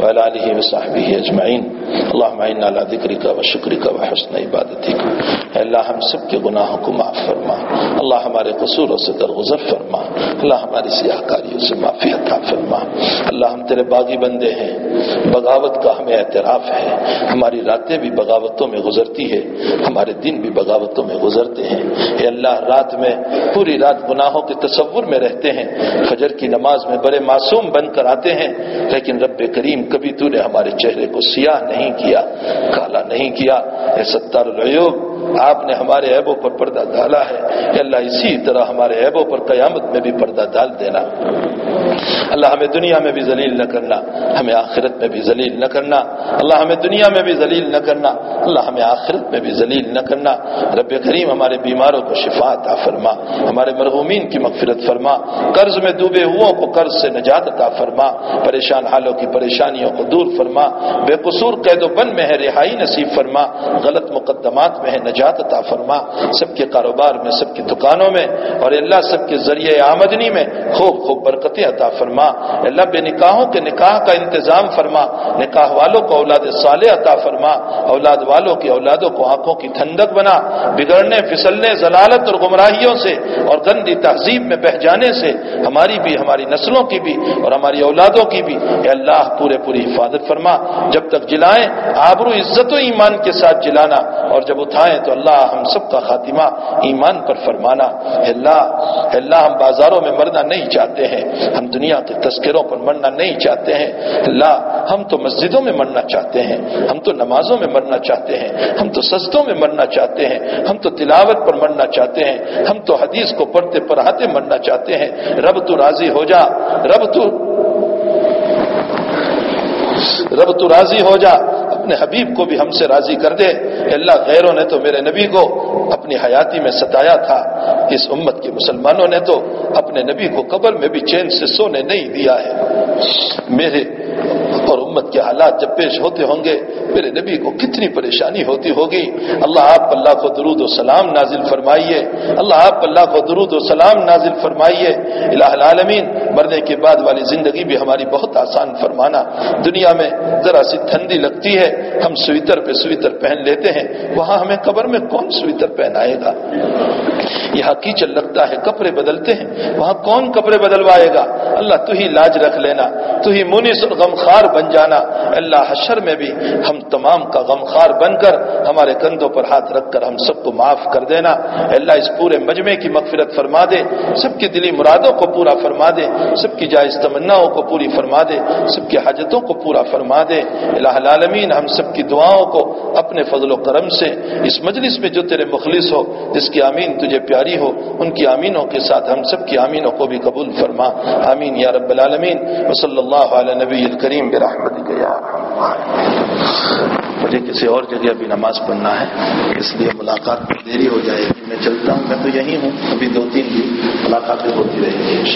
وعلى آله وصحبه أجمعين. اللهم إنا على ذكرك وشكرك وحسن عبادتك. اللہ ہم سب کے گناہوں کو معاف فرما. اللہ ہمارے قصوروں سے درگزر فرما. اللہ ہماری سیاہ کاریوں سے معافی عطا فرما. اللہ ہم تیرے باغی بندے ہیں. بغاوت کا ہمیں اعتراف ہے. ہماری راتیں بھی بغاوتوں میں گزرتی ہے. ہمارے دن بھی بغاوتوں میں گزرتے ہیں. اے اللہ، رات میں پوری رات گناہوں کے تصور میں رہتے ہیں. فجر کی نماز میں بڑے معصوم بن کر آتے ہیں. لیکن رب کریم کبھی تو نے ہمارے چہرے کو سیاہ نہیں کیا، کالا نہیں کیا اے ستار العیوب آپ نے ہمارے عیبوں پر پردہ ڈالا ہے کہ اللہ اسی طرح ہمارے عیبوں پر قیامت میں بھی پردہ ڈال دینا۔ اللہ ہمیں دنیا میں بھی ذلیل نہ کرنا، ہمیں آخرت میں بھی ذلیل نہ کرنا۔ اللہ ہمیں دنیا میں بھی ذلیل نہ کرنا۔ اللہ ہمیں آخرت میں بھی ذلیل نہ کرنا۔ رب کریم ہمارے بیماروں کو شفا عطا فرما، ہمارے مرحومین کی مغفرت فرما۔ قرض میں ڈوبے ہو کو قرض سے نجات عطا فرما۔ پریشان حالوں کی پریشانیوں کو دور فرما۔ بے قصور قید و بن میں ہے رہائی نصیب فرما۔ غلط مقدمات میں ہے نجات عطا فرما، سب کے کاروبار میں، سب کی دکانوں میں اور اللہ سب کے ذریعے آمدنی میں خوب خوب برکتیں عطا فرما۔ اللہ، بے نکاحوں کے نکاح کا انتظام فرما۔ نکاح والوں کو اولاد صالح عطا فرما۔ اولاد والوں کی اولادوں کو آنکھوں کی ٹھنڈک بنا۔ بگڑنے، پھسلنے، ضلالت اور گمراہیوں سے اور گندی تہذیب میں بہ جانے سے ہماری بھی، ہماری نسلوں کی بھی اور ہماری اولادوں کی بھی اے اللہ پورے، پوری حفاظت فرما۔ جب تک جلائیں، آبرو عزت و ایمان کے ساتھ جلانا اور جب اٹھائیں تو اللہ ہم سب کا خاتمہ ایمان پر فرمانا۔ اللہ اللہ، ہم بازاروں میں مرنا نہیں چاہتے ہیں۔ ہم دنیا کے تذکروں پر مرنا نہیں چاہتے ہیں۔ اللہ، ہم تو مسجدوں میں مرنا چاہتے ہیں۔ ہم تو نمازوں میں مرنا چاہتے ہیں۔ ہم تو سجدوں میں مرنا چاہتے ہیں۔ ہم تو تلاوت پر مرنا چاہتے ہیں۔ ہم تو حدیث کو پڑھتے پڑھاتے مرنا چاہتے ہیں۔ رب تو راضی ہو جا۔ رب تو رب تو راضی ہو جا، اپنے حبیب کو بھی ہم سے راضی کر دے۔ اللہ، غیروں نے تو میرے نبی کو اپنی حیاتی میں ستایا تھا۔ اس امت کے مسلمانوں نے تو اپنے نبی کو قبر میں بھی چین سے سونے نہیں دیا ہے۔ میرے اور امت کے حالات جب پیش ہوتے ہوں گے، میرے نبی کو کتنی پریشانی ہوتی ہوگی۔ اللہ آپ اللہ کو درود و سلام نازل فرمائیے۔ اللہ آپ اللہ کو درود و سلام نازل فرمائیے۔ الہ العالمین، مرنے کے بعد والی زندگی بھی ہماری بہت آسان فرمانا۔ دنیا میں ذرا سی ٹھنڈی لگتی ہے، ہم سویٹر پہ سویٹر پہن لیتے ہیں، وہاں ہمیں قبر میں کون سویٹر پہنائے گا؟ یہاں کیچل لگتا ہے، کپڑے بدلتے ہیں، وہاں کون کپڑے بدلوائے گا؟ اللہ تو ہی لاج رکھ لینا، تو ہی منیس اور غمخار بن جانا۔ اللہ حشر میں بھی ہم تمام کا غمخار بن کر ہمارے کندھوں پر ہاتھ رکھ کر ہم سب کو معاف کر دینا۔ اللہ اس پورے مجمع کی مغفرت فرما دے۔ سب کی دلی مرادوں کو پورا فرما دے۔ سب کی جائز تمناؤں کو پوری فرما دے۔ سب کی حاجتوں کو پورا فرما دے۔ الہ العالمین، ہم سب کی دعاؤں کو اپنے فضل و کرم سے اس مجلس میں جو تیرے مخلص ہو، جس کی آمین تجھے پیاری ہو، ان کی آمینوں کے ساتھ ہم سب کی آمینوں کو بھی قبول فرما۔ آمین یا رب العالمین۔ وصلی اللہ علیہ نبی الکریم برحمت گیا مجھے کسی اور جگہ بھی نماز پڑھنا ہے، اس لیے ملاقات میں دیری ہو جائے گی۔ میں چلتا ہوں، میں تو یہی ہوں، ابھی دو تین دن ملاقاتیں ہوتی رہیں گی ان